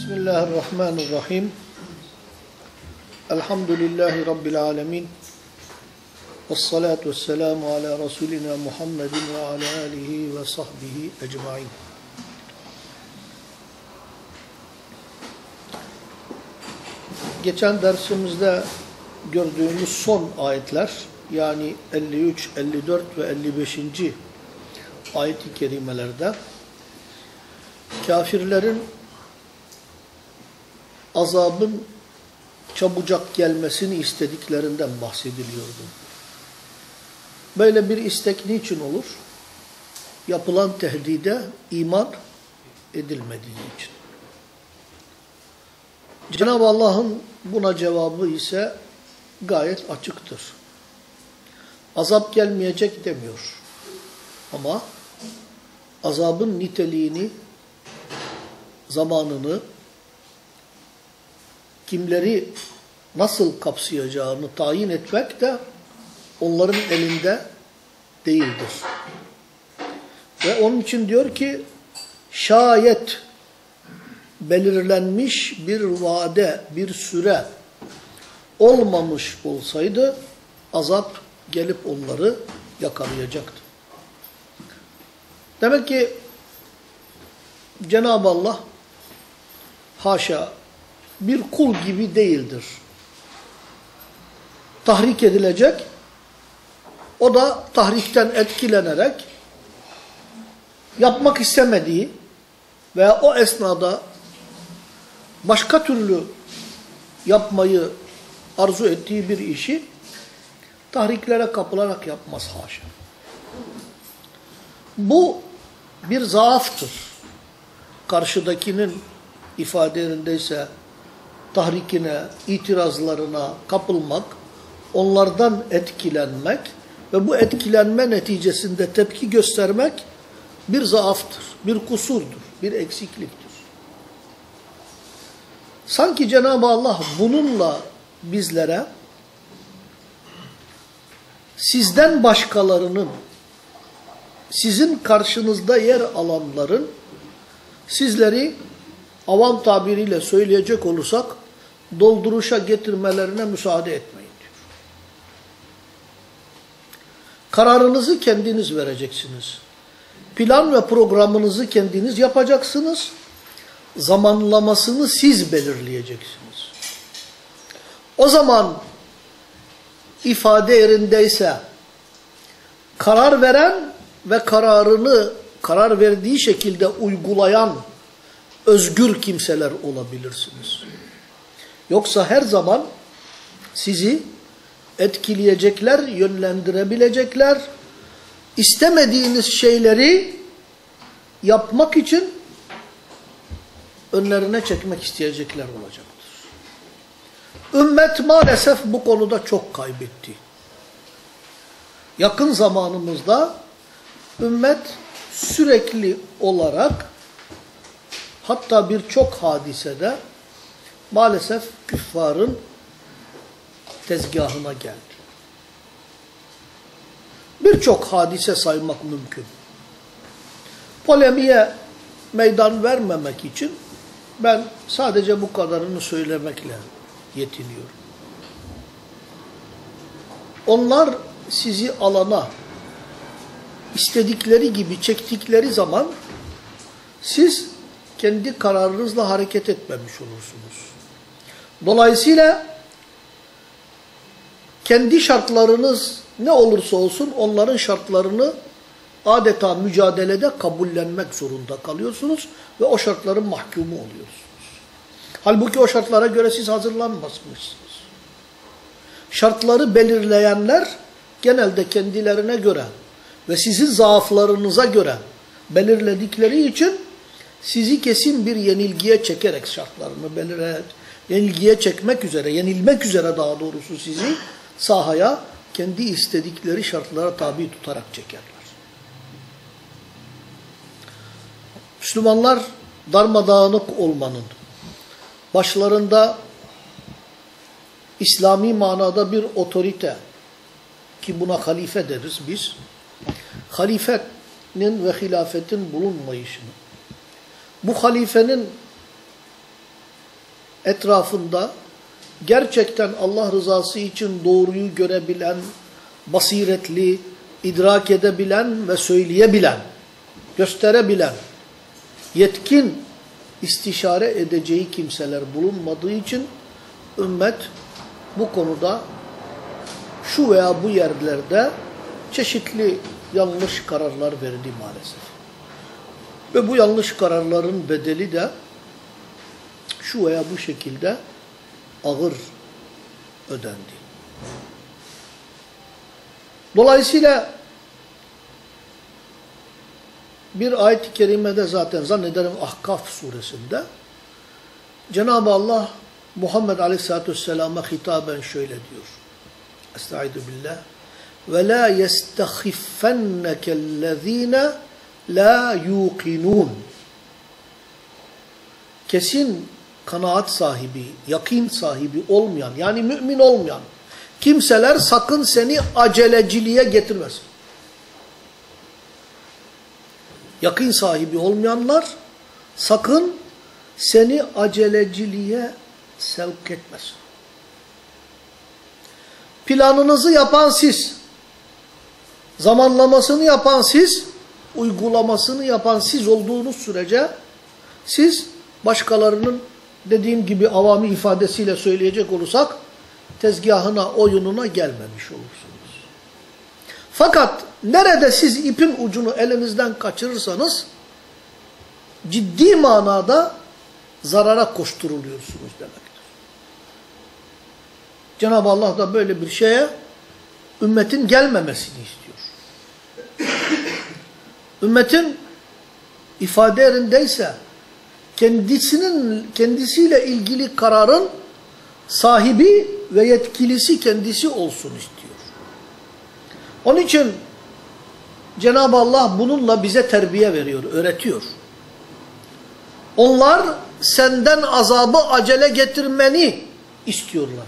Bismillahirrahmanirrahim. Elhamdülillahi Rabbil alemin. Vessalatu vesselamu ala Resulina Muhammedin ve ala alihi ve sahbihi ecmain. Geçen dersimizde gördüğümüz son ayetler yani 53, 54 ve 55. ayet-i kerimelerde kafirlerin azabın çabucak gelmesini istediklerinden bahsediliyordu. Böyle bir istek niçin olur? Yapılan tehdide iman edilmediği için. Cenab-ı Allah'ın buna cevabı ise gayet açıktır. Azap gelmeyecek demiyor. Ama azabın niteliğini, zamanını, kimleri nasıl kapsayacağını tayin etmek de onların elinde değildir. Ve onun için diyor ki şayet belirlenmiş bir vade, bir süre olmamış olsaydı azap gelip onları yakalayacaktı. Demek ki Cenab-ı Allah haşa bir kul gibi değildir. Tahrik edilecek, o da tahrikten etkilenerek yapmak istemediği veya o esnada başka türlü yapmayı arzu ettiği bir işi tahriklere kapılarak yapmaz haşa. Bu bir zaaftır. Karşıdakinin ifadelerindeyse tahrikine, itirazlarına kapılmak, onlardan etkilenmek ve bu etkilenme neticesinde tepki göstermek bir zaaftır, bir kusurdur, bir eksikliktir. Sanki Cenab-ı Allah bununla bizlere sizden başkalarının, sizin karşınızda yer alanların sizleri avam tabiriyle söyleyecek olursak dolduruşa getirmelerine müsaade etmeyin diyor. Kararınızı kendiniz vereceksiniz. Plan ve programınızı kendiniz yapacaksınız. Zamanlamasını siz belirleyeceksiniz. O zaman ifade yerindeyse karar veren ve kararını karar verdiği şekilde uygulayan özgür kimseler olabilirsiniz. Yoksa her zaman sizi etkileyecekler, yönlendirebilecekler, istemediğiniz şeyleri yapmak için önlerine çekmek isteyecekler olacaktır. Ümmet maalesef bu konuda çok kaybetti. Yakın zamanımızda ümmet sürekli olarak hatta birçok hadisede maalesef küffarın tezgahına geldi. Birçok hadise saymak mümkün. Polemiğe meydan vermemek için ben sadece bu kadarını söylemekle yetiniyorum. Onlar sizi alana istedikleri gibi çektikleri zaman siz kendi kararınızla hareket etmemiş olursunuz. Dolayısıyla kendi şartlarınız ne olursa olsun onların şartlarını adeta mücadelede kabullenmek zorunda kalıyorsunuz ve o şartların mahkumu oluyorsunuz. Halbuki o şartlara göre siz hazırlanmazmışsınız. Şartları belirleyenler genelde kendilerine göre ve sizin zaaflarınıza göre belirledikleri için sizi kesin bir yenilgiye çekerek şartlarını belirleyerek, yenilgiye çekmek üzere, yenilmek üzere daha doğrusu sizi sahaya kendi istedikleri şartlara tabi tutarak çekerler. Müslümanlar darmadağınık olmanın, başlarında İslami manada bir otorite, ki buna halife deriz biz, halifenin ve hilafetin bulunmayışını, bu halifenin etrafında gerçekten Allah rızası için doğruyu görebilen, basiretli, idrak edebilen ve söyleyebilen, gösterebilen, yetkin istişare edeceği kimseler bulunmadığı için ümmet bu konuda şu veya bu yerlerde çeşitli yanlış kararlar verdi maalesef. Ve bu yanlış kararların bedeli de şu veya bu şekilde ağır ödendi. Dolayısıyla bir ayet-i kerimede zaten zannederim Ahkaf suresinde Cenab-ı Allah Muhammed Aleyhisselatü Vesselam'a hitaben şöyle diyor. Estaizu billah. Ve la yestehiffennekellezine la yuqinun. Kesin kanaat sahibi, yakin sahibi olmayan, yani mümin olmayan kimseler sakın seni aceleciliğe getirmesin. Yakin sahibi olmayanlar sakın seni aceleciliğe sevk etmesin. Planınızı yapan siz, zamanlamasını yapan siz, uygulamasını yapan siz olduğunuz sürece siz başkalarının dediğim gibi avami ifadesiyle söyleyecek olursak tezgahına, oyununa gelmemiş olursunuz. Fakat nerede siz ipin ucunu elinizden kaçırırsanız ciddi manada zarara koşturuluyorsunuz demektir. Cenab-ı Allah da böyle bir şeye ümmetin gelmemesini istiyor. Ümmetin ifade yerindeyse kendisinin kendisiyle ilgili kararın sahibi ve yetkilisi kendisi olsun istiyor. Onun için Cenab-ı Allah bununla bize terbiye veriyor, öğretiyor. Onlar senden azabı acele getirmeni istiyorlar.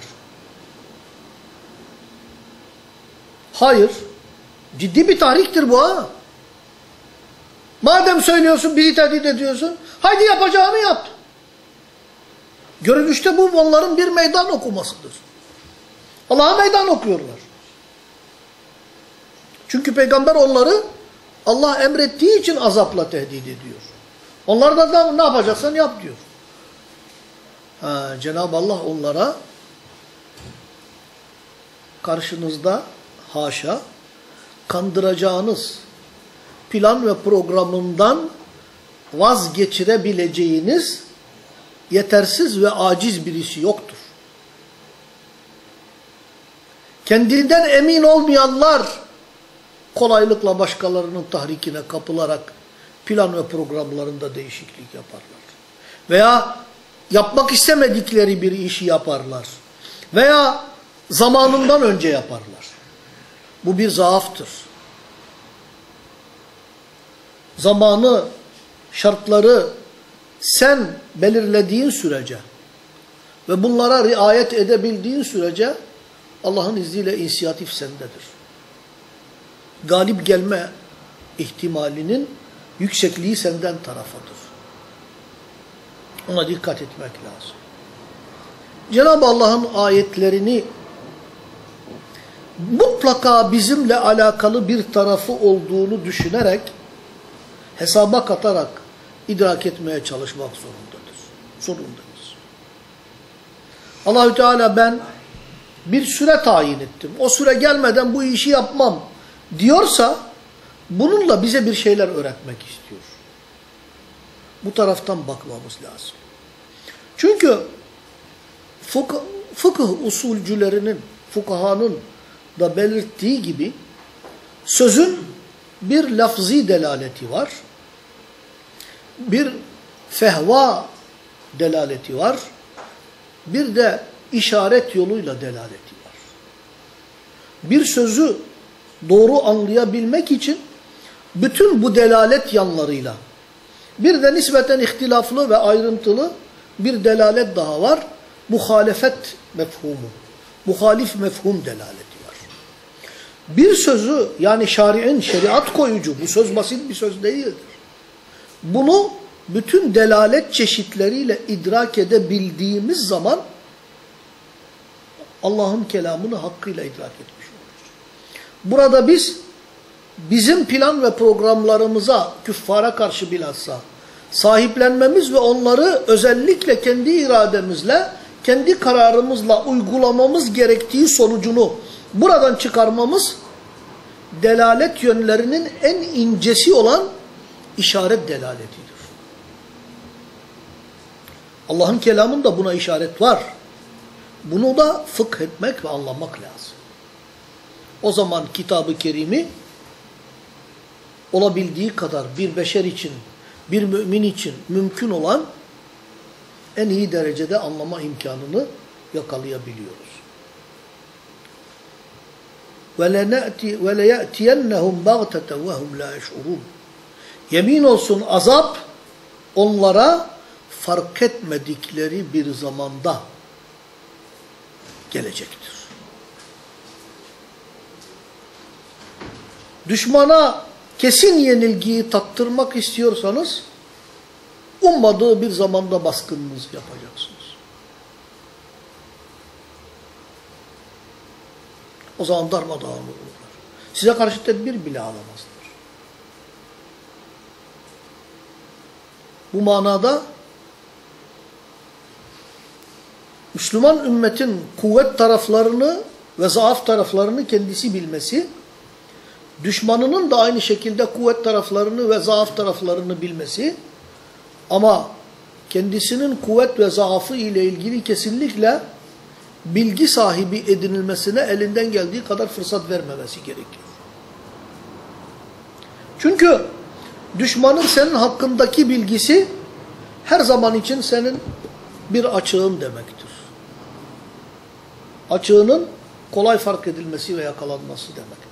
Hayır. Ciddi bir tahriktir bu ha. Madem söylüyorsun, bizi tehdit ediyorsun, haydi yapacağını yap. Görünüşte bu onların bir meydan okumasıdır. Allah'a meydan okuyorlar. Çünkü peygamber onları Allah emrettiği için azapla tehdit ediyor. Onlar da ne yapacaksan yap diyor. Cenab-ı Allah onlara karşınızda haşa kandıracağınız plan ve programından vazgeçirebileceğiniz yetersiz ve aciz birisi yoktur. Kendinden emin olmayanlar kolaylıkla başkalarının tahrikine kapılarak plan ve programlarında değişiklik yaparlar. Veya yapmak istemedikleri bir işi yaparlar. Veya zamanından önce yaparlar. Bu bir zaaftır. Zamanı, şartları sen belirlediğin sürece ve bunlara riayet edebildiğin sürece Allah'ın izniyle inisiyatif sendedir. Galip gelme ihtimalinin yüksekliği senden tarafadır. Ona dikkat etmek lazım. Cenab-ı Allah'ın ayetlerini mutlaka bizimle alakalı bir tarafı olduğunu düşünerek hesaba katarak idrak etmeye çalışmak zorundadır. Zorundayız. Allahü Teala ben bir süre tayin ettim. O süre gelmeden bu işi yapmam diyorsa bununla bize bir şeyler öğretmek istiyor. Bu taraftan bakmamız lazım. Çünkü fıkıh, fıkıh usulcülerinin, fukahanın da belirttiği gibi sözün bir lafzi delaleti var. Bir fehva delaleti var. Bir de işaret yoluyla delaleti var. Bir sözü doğru anlayabilmek için bütün bu delalet yanlarıyla bir de nispeten ihtilaflı ve ayrıntılı bir delalet daha var. Muhalefet mefhumu. Muhalif mefhum delaleti var. Bir sözü yani şari'in şeriat koyucu bu söz basit bir söz değildir. Bunu bütün delalet çeşitleriyle idrak edebildiğimiz zaman Allah'ın kelamını hakkıyla idrak etmiş oluruz. Burada biz bizim plan ve programlarımıza, küffara karşı bilhassa sahiplenmemiz ve onları özellikle kendi irademizle, kendi kararımızla uygulamamız gerektiği sonucunu buradan çıkarmamız delalet yönlerinin en incesi olan işaret delaletidir. Allah'ın kelamında buna işaret var. Bunu da fıkh etmek ve anlamak lazım. O zaman kitabı kerimi olabildiği kadar bir beşer için, bir mümin için mümkün olan en iyi derecede anlama imkanını yakalayabiliyoruz. وَلَيَأْتِيَنَّهُمْ بَغْتَةً وَهُمْ لَا يَشْعُرُونَ Yemin olsun azap onlara fark etmedikleri bir zamanda gelecektir. Düşmana kesin yenilgiyi tattırmak istiyorsanız ummadığı bir zamanda baskınınızı yapacaksınız. O zaman darmadağın olurlar. Size karşı tedbir bile alamazlar. Bu manada Müslüman ümmetin kuvvet taraflarını ve zaaf taraflarını kendisi bilmesi, düşmanının da aynı şekilde kuvvet taraflarını ve zaaf taraflarını bilmesi ama kendisinin kuvvet ve zaafı ile ilgili kesinlikle bilgi sahibi edinilmesine elinden geldiği kadar fırsat vermemesi gerekiyor. Çünkü düşmanın senin hakkındaki bilgisi her zaman için senin bir açığın demektir. Açığının kolay fark edilmesi ve yakalanması demektir.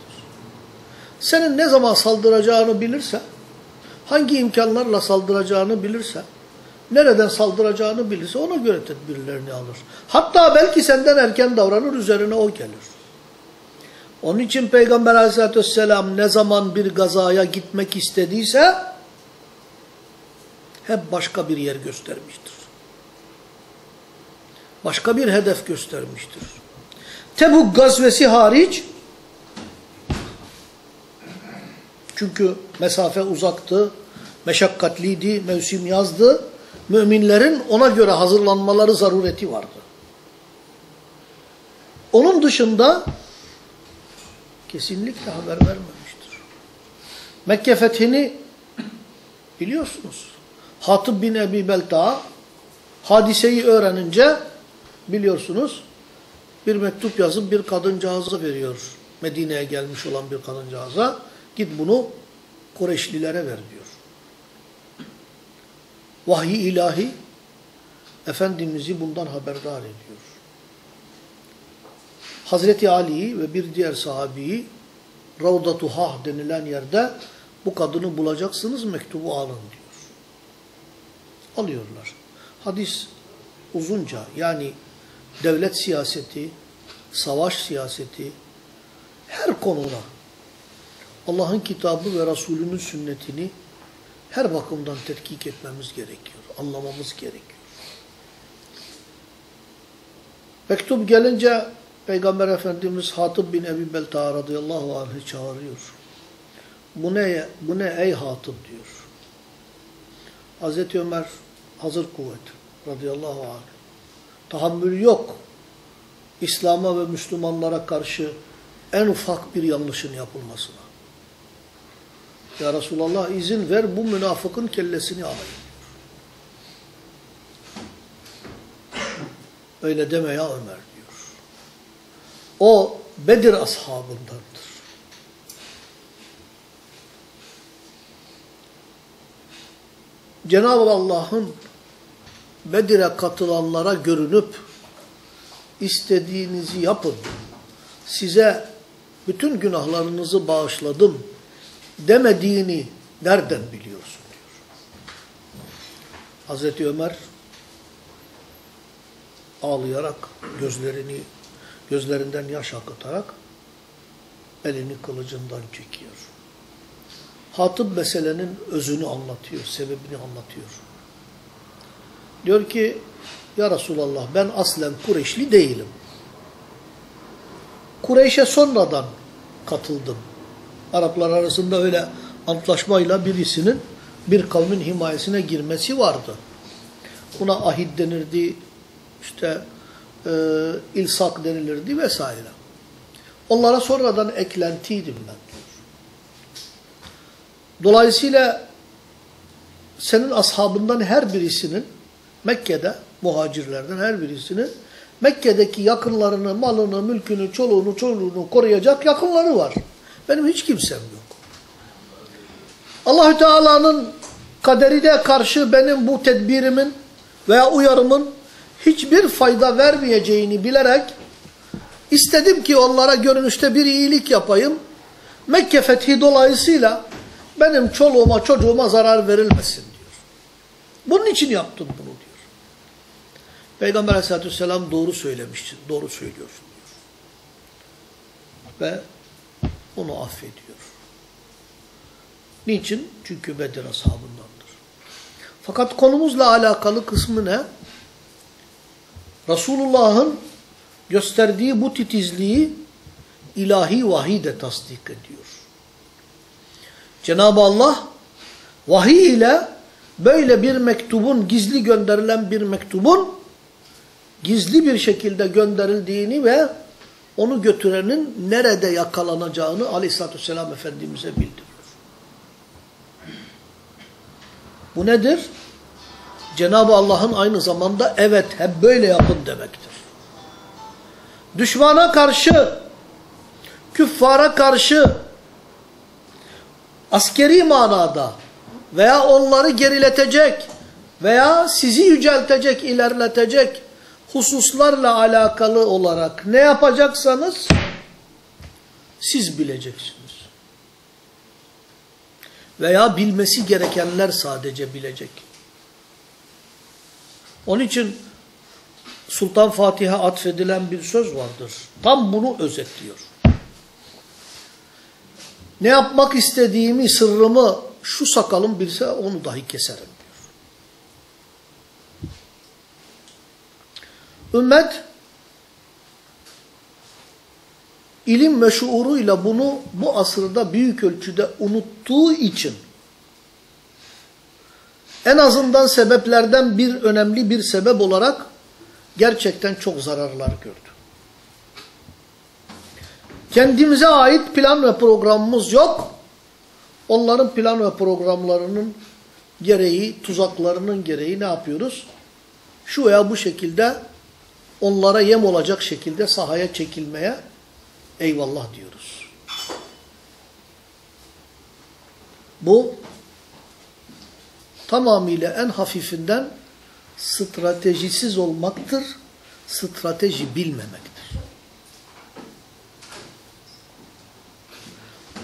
Senin ne zaman saldıracağını bilirse, hangi imkanlarla saldıracağını bilirse, nereden saldıracağını bilirse ona göre tedbirlerini alır. Hatta belki senden erken davranır, üzerine o gelir. Onun için Peygamber aleyhissalatü vesselam ne zaman bir gazaya gitmek istediyse, hep başka bir yer göstermiştir. Başka bir hedef göstermiştir. Tebuk gazvesi hariç, çünkü mesafe uzaktı, meşakkatliydi, mevsim yazdı, müminlerin ona göre hazırlanmaları zarureti vardı. Onun dışında kesinlikle haber vermemiştir. Mekke fethini biliyorsunuz. Hatib bin Ebi Belta hadiseyi öğrenince biliyorsunuz bir mektup yazıp bir kadıncağıza veriyor. Medine'ye gelmiş olan bir kadıncağıza. Git bunu Kureyşlilere ver diyor. Vahiy ilahi Efendimiz'i bundan haberdar ediyor. Hazreti Ali'yi ve bir diğer sahabeyi Ravdatu denilen yerde bu kadını bulacaksınız mektubu alın diyor. Alıyorlar. Hadis uzunca yani devlet siyaseti, savaş siyaseti her konuda Allah'ın kitabı ve Resulünün sünnetini her bakımdan tetkik etmemiz gerekiyor. Anlamamız gerekiyor. Mektup gelince Peygamber Efendimiz Hatib bin Ebi Belta radıyallahu anh'ı çağırıyor. Bu ne, bu ne ey Hatib diyor. Hazreti Ömer hazır kuvvet radıyallahu anh. Tahammül yok. İslam'a ve Müslümanlara karşı en ufak bir yanlışın yapılmasına. Ya Resulallah izin ver bu münafıkın kellesini alayım. Öyle deme ya Ömer diyor. O Bedir ashabındandır. Cenab-ı Allah'ın Bedir'e katılanlara görünüp istediğinizi yapın. Size bütün günahlarınızı bağışladım demediğini nereden biliyorsun diyor. Hazreti Ömer ağlayarak gözlerini gözlerinden yaş akıtarak elini kılıcından çekiyor. Hatip meselenin özünü anlatıyor, sebebini anlatıyor. Diyor ki ya Resulallah ben aslen Kureyşli değilim. Kureyş'e sonradan katıldım. Araplar arasında öyle antlaşmayla birisinin bir kavmin himayesine girmesi vardı. Buna ahit denirdi, işte e, ilsak denilirdi vesaire. Onlara sonradan eklentiydim ben. Dolayısıyla senin ashabından her birisinin Mekke'de muhacirlerden her birisinin Mekke'deki yakınlarını, malını, mülkünü, çoluğunu, çocuğunu koruyacak yakınları var. Benim hiç kimsem yok. Allahü Teala'nın kaderine karşı benim bu tedbirimin veya uyarımın hiçbir fayda vermeyeceğini bilerek istedim ki onlara görünüşte bir iyilik yapayım. Mekke fethi dolayısıyla benim çoluğuma çocuğuma zarar verilmesin diyor. Bunun için yaptım bunu diyor. Peygamber aleyhissalatü vesselam doğru söylemiştir. Doğru söylüyorsun diyor. Ve onu affediyor. Niçin? Çünkü Bedir ashabındandır. Fakat konumuzla alakalı kısmı ne? Resulullah'ın gösterdiği bu titizliği ilahi vahiy de tasdik ediyor. Cenab-ı Allah vahiy ile böyle bir mektubun, gizli gönderilen bir mektubun gizli bir şekilde gönderildiğini ve onu götürenin nerede yakalanacağını aleyhissalatü vesselam Efendimiz'e bildiriyor. Bu nedir? Cenab-ı Allah'ın aynı zamanda evet hep böyle yapın demektir. Düşmana karşı, küffara karşı askeri manada veya onları geriletecek veya sizi yüceltecek, ilerletecek hususlarla alakalı olarak ne yapacaksanız siz bileceksiniz. Veya bilmesi gerekenler sadece bilecek. Onun için Sultan Fatih'e atfedilen bir söz vardır. Tam bunu özetliyor. Ne yapmak istediğimi, sırrımı şu sakalım bilse onu dahi keserim. Ümmet ilim ve şuuruyla bunu bu asırda büyük ölçüde unuttuğu için en azından sebeplerden bir önemli bir sebep olarak gerçekten çok zararlar gördü. Kendimize ait plan ve programımız yok. Onların plan ve programlarının gereği, tuzaklarının gereği ne yapıyoruz? Şu veya bu şekilde onlara yem olacak şekilde sahaya çekilmeye eyvallah diyoruz. Bu tamamıyla en hafifinden stratejisiz olmaktır, strateji bilmemektir.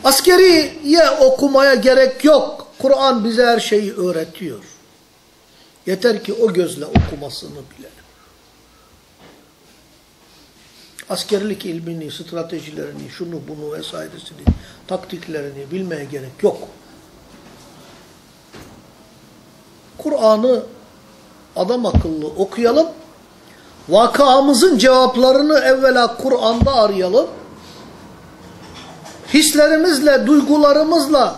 Askeriye okumaya gerek yok. Kur'an bize her şeyi öğretiyor. Yeter ki o gözle okumasını bilelim. Askerlik ilmini, stratejilerini, şunu bunu vesairesini, taktiklerini bilmeye gerek yok. Kur'an'ı adam akıllı okuyalım. Vakamızın cevaplarını evvela Kur'an'da arayalım. Hislerimizle, duygularımızla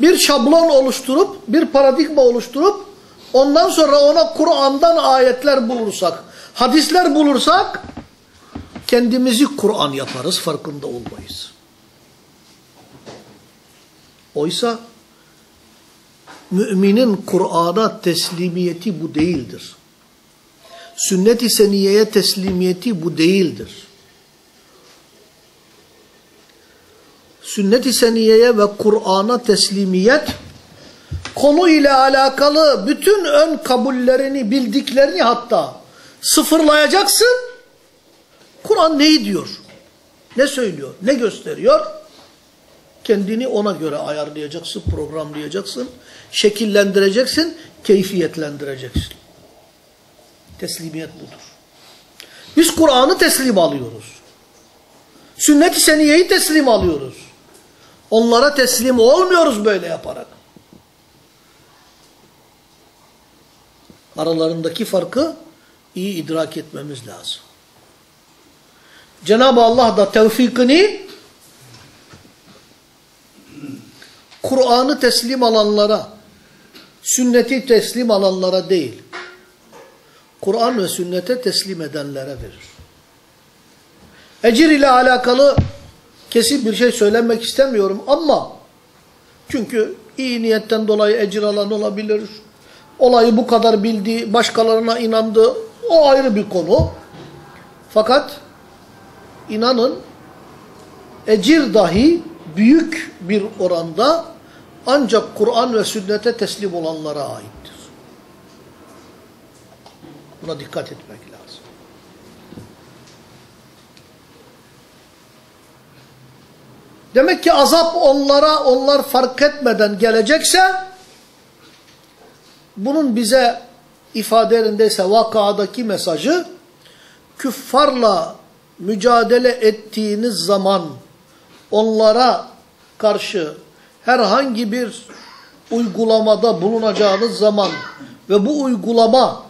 bir şablon oluşturup, bir paradigma oluşturup ondan sonra ona Kur'an'dan ayetler bulursak, hadisler bulursak kendimizi Kur'an yaparız, farkında olmayız. Oysa müminin Kur'an'a teslimiyeti bu değildir. Sünnet-i seniyeye teslimiyeti bu değildir. Sünnet-i seniyeye ve Kur'an'a teslimiyet konu ile alakalı bütün ön kabullerini, bildiklerini hatta sıfırlayacaksın. Kur'an neyi diyor? Ne söylüyor? Ne gösteriyor? Kendini ona göre ayarlayacaksın, programlayacaksın, şekillendireceksin, keyfiyetlendireceksin. Teslimiyet budur. Biz Kur'an'ı teslim alıyoruz. Sünnet-i seniyeyi teslim alıyoruz. Onlara teslim olmuyoruz böyle yaparak. Aralarındaki farkı iyi idrak etmemiz lazım. Cenab-ı Allah da tevfikini Kur'an'ı teslim alanlara, sünneti teslim alanlara değil, Kur'an ve sünnete teslim edenlere verir. Ecir ile alakalı kesin bir şey söylemek istemiyorum ama çünkü iyi niyetten dolayı ecir alan olabilir. Olayı bu kadar bildi, başkalarına inandı. O ayrı bir konu. Fakat inanın ecir dahi büyük bir oranda ancak Kur'an ve sünnete teslim olanlara aittir. Buna dikkat etmek lazım. Demek ki azap onlara onlar fark etmeden gelecekse bunun bize ifadelerindeyse vakadaki mesajı küffarla mücadele ettiğiniz zaman onlara karşı herhangi bir uygulamada bulunacağınız zaman ve bu uygulama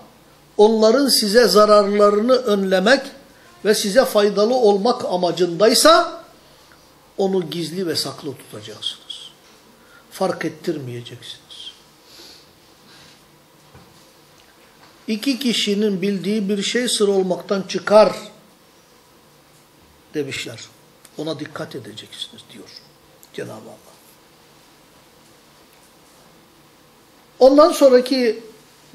onların size zararlarını önlemek ve size faydalı olmak amacındaysa onu gizli ve saklı tutacaksınız. Fark ettirmeyeceksiniz. İki kişinin bildiği bir şey sır olmaktan çıkar demişler. Ona dikkat edeceksiniz diyor Cenab-ı Allah. Ondan sonraki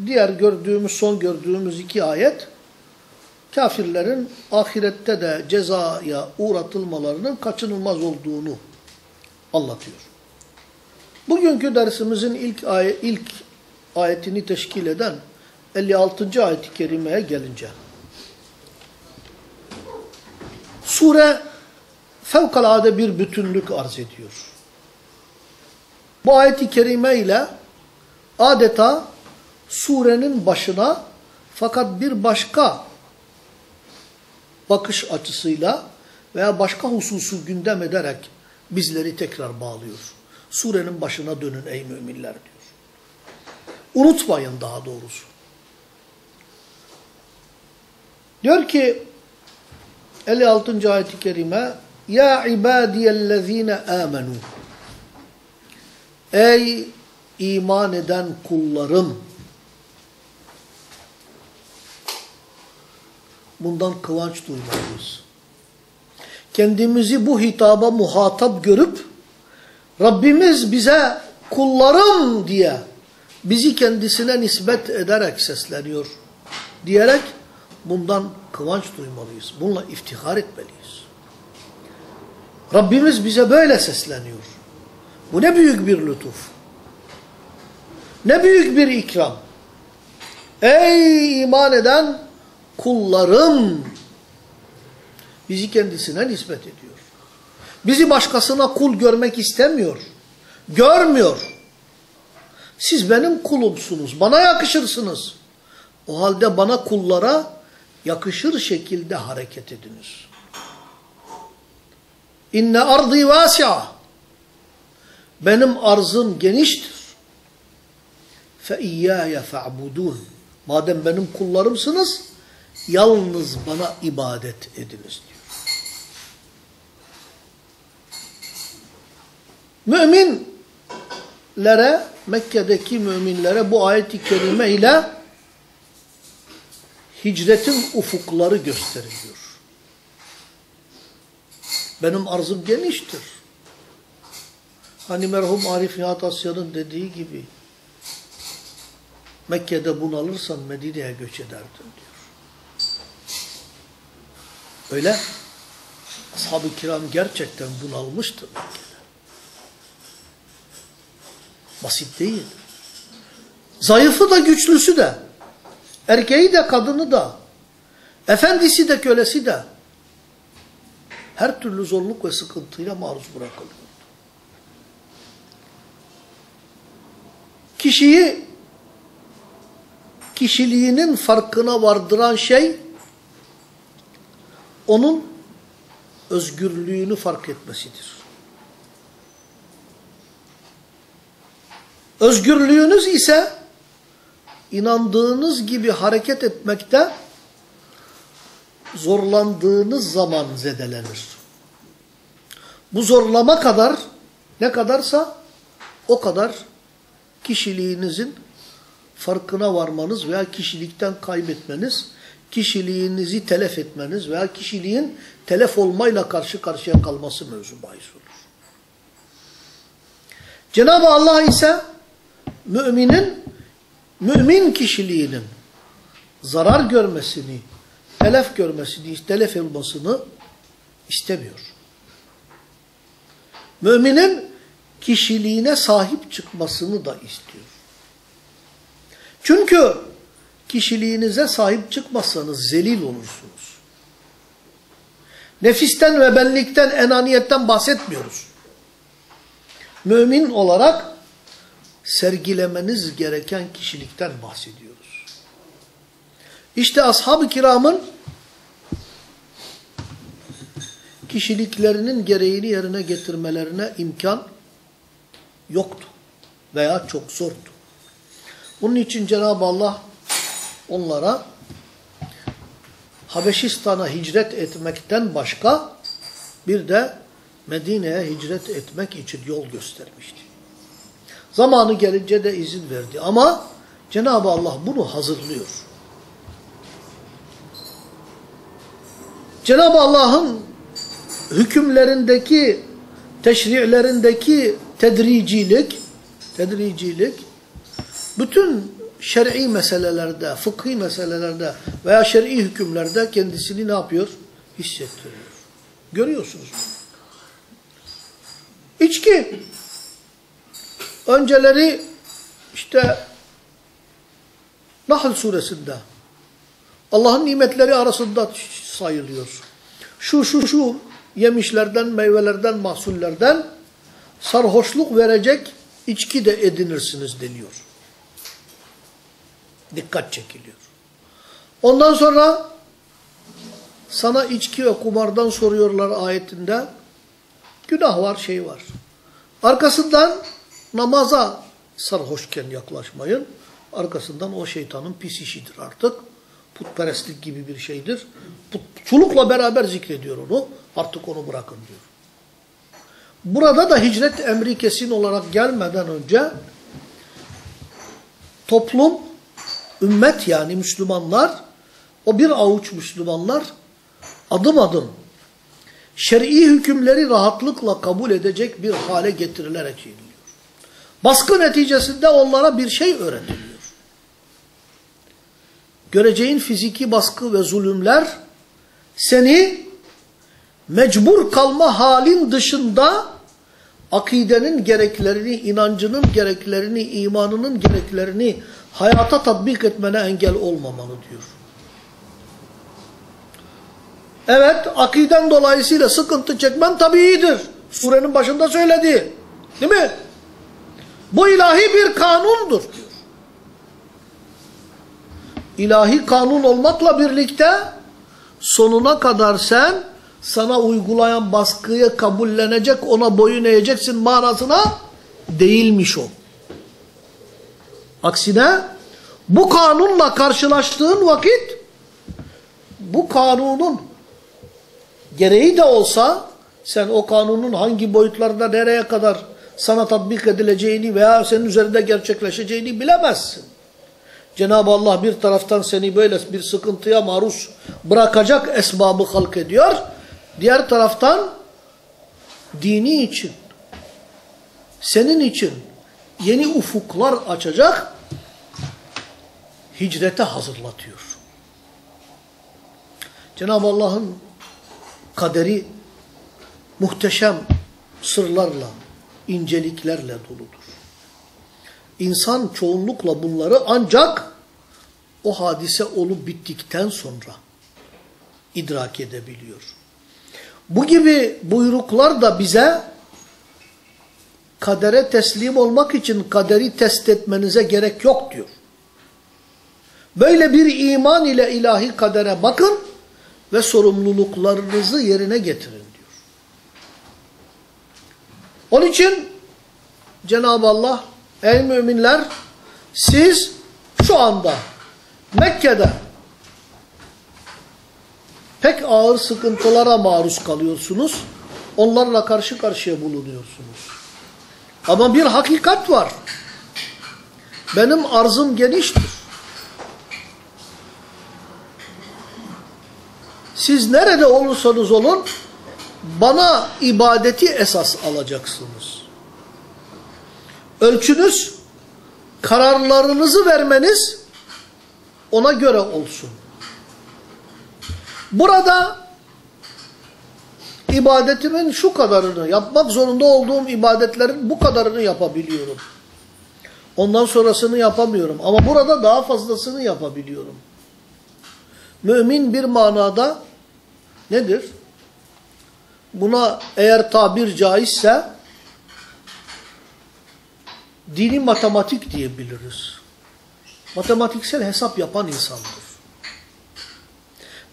diğer gördüğümüz, son gördüğümüz iki ayet kafirlerin ahirette de cezaya uğratılmalarının kaçınılmaz olduğunu anlatıyor. Bugünkü dersimizin ilk, ay ilk ayetini teşkil eden 56. ayet-i kerimeye gelince sure fevkalade bir bütünlük arz ediyor. Bu ayet-i kerime ile adeta surenin başına fakat bir başka bakış açısıyla veya başka hususu gündem ederek bizleri tekrar bağlıyor. Surenin başına dönün ey müminler diyor. Unutmayın daha doğrusu. Diyor ki 56. ayet-i kerime Ya ibadiyellezine amenu Ey iman eden kullarım bundan kıvanç duymalıyız. Kendimizi bu hitaba muhatap görüp Rabbimiz bize kullarım diye bizi kendisine nispet ederek sesleniyor. Diyerek bundan kıvanç duymalıyız. Bununla iftihar etmeliyiz. Rabbimiz bize böyle sesleniyor. Bu ne büyük bir lütuf. Ne büyük bir ikram. Ey iman eden kullarım bizi kendisine nispet ediyor. Bizi başkasına kul görmek istemiyor. Görmüyor. Siz benim kulumsunuz. Bana yakışırsınız. O halde bana kullara yakışır şekilde hareket ediniz. İnne ardı vasi'a. Benim arzım geniştir. Fe iyyâye fe'budûn. Madem benim kullarımsınız, yalnız bana ibadet ediniz diyor. Müminlere, Mekke'deki müminlere bu ayet-i kerime ile hicretin ufukları gösteriliyor. Benim arzım geniştir. Hani merhum Arif Nihat Asya'nın dediği gibi Mekke'de bunalırsan Medine'ye göç ederdin diyor. Öyle. Ashab-ı kiram gerçekten bunalmıştır Mekke'de. Basit değil. Zayıfı da güçlüsü de, erkeği de kadını da, efendisi de kölesi de her türlü zorluk ve sıkıntıyla maruz bırakılıyor. Kişiyi kişiliğinin farkına vardıran şey onun özgürlüğünü fark etmesidir. Özgürlüğünüz ise inandığınız gibi hareket etmekte zorlandığınız zaman zedelenir. Bu zorlama kadar ne kadarsa o kadar kişiliğinizin farkına varmanız veya kişilikten kaybetmeniz, kişiliğinizi telef etmeniz veya kişiliğin telef olmayla karşı karşıya kalması mevzu bahis olur. Cenab-ı Allah ise müminin, mümin kişiliğinin zarar görmesini, telef görmesini, telef olmasını istemiyor. Müminin kişiliğine sahip çıkmasını da istiyor. Çünkü kişiliğinize sahip çıkmazsanız zelil olursunuz. Nefisten ve benlikten, enaniyetten bahsetmiyoruz. Mümin olarak sergilemeniz gereken kişilikten bahsediyoruz. İşte ashab-ı kiramın kişiliklerinin gereğini yerine getirmelerine imkan yoktu veya çok zordu. Bunun için Cenab-ı Allah onlara Habeşistan'a hicret etmekten başka bir de Medine'ye hicret etmek için yol göstermişti. Zamanı gelince de izin verdi ama Cenab-ı Allah bunu hazırlıyor. Cenab-ı Allah'ın hükümlerindeki, teşri'lerindeki tedricilik, tedricilik, bütün şer'i meselelerde, fıkhi meselelerde veya şer'i hükümlerde kendisini ne yapıyor? Hissettiriyor. Görüyorsunuz. İçki. Önceleri işte Nahl suresinde Allah'ın nimetleri arasında sayılıyor. Şu şu şu yemişlerden, meyvelerden, mahsullerden sarhoşluk verecek içki de edinirsiniz deniyor. Dikkat çekiliyor. Ondan sonra sana içki ve kumardan soruyorlar ayetinde. Günah var, şey var. Arkasından namaza sarhoşken yaklaşmayın. Arkasından o şeytanın pis işidir artık. Putperestlik gibi bir şeydir. Putçulukla beraber zikrediyor onu. Artık onu bırakın diyor. Burada da hicret emri kesin olarak gelmeden önce toplum, ümmet yani Müslümanlar, o bir avuç Müslümanlar adım adım şer'i hükümleri rahatlıkla kabul edecek bir hale getirilerek ediliyor. Baskı neticesinde onlara bir şey öğretiliyor. Göreceğin fiziki baskı ve zulümler seni mecbur kalma halin dışında akidenin gereklerini, inancının gereklerini, imanının gereklerini hayata tatbik etmene engel olmamalı diyor. Evet, akiden dolayısıyla sıkıntı çekmen tabiidir. Surenin başında söyledi. Değil mi? Bu ilahi bir kanundur. İlahi kanun olmakla birlikte sonuna kadar sen sana uygulayan baskıyı kabullenecek, ona boyun eğeceksin manasına değilmiş o. Aksine bu kanunla karşılaştığın vakit bu kanunun gereği de olsa sen o kanunun hangi boyutlarda nereye kadar sana tatbik edileceğini veya senin üzerinde gerçekleşeceğini bilemezsin. Cenab-ı Allah bir taraftan seni böyle bir sıkıntıya maruz bırakacak esbabı halk ediyor. Diğer taraftan dini için, senin için yeni ufuklar açacak hicrete hazırlatıyor. Cenab-ı Allah'ın kaderi muhteşem sırlarla, inceliklerle doludur. İnsan çoğunlukla bunları ancak o hadise olup bittikten sonra idrak edebiliyor. Bu gibi buyruklar da bize kadere teslim olmak için kaderi test etmenize gerek yok diyor. Böyle bir iman ile ilahi kadere bakın ve sorumluluklarınızı yerine getirin diyor. Onun için Cenab-ı Allah ey müminler siz şu anda Mekke'de pek ağır sıkıntılara maruz kalıyorsunuz. Onlarla karşı karşıya bulunuyorsunuz. Ama bir hakikat var. Benim arzım geniştir. Siz nerede olursanız olun bana ibadeti esas alacaksınız. Ölçünüz kararlarınızı vermeniz ona göre olsun. Burada ibadetimin şu kadarını, yapmak zorunda olduğum ibadetlerin bu kadarını yapabiliyorum. Ondan sonrasını yapamıyorum. Ama burada daha fazlasını yapabiliyorum. Mümin bir manada nedir? Buna eğer tabir caizse dini matematik diyebiliriz. Matematiksel hesap yapan insandır.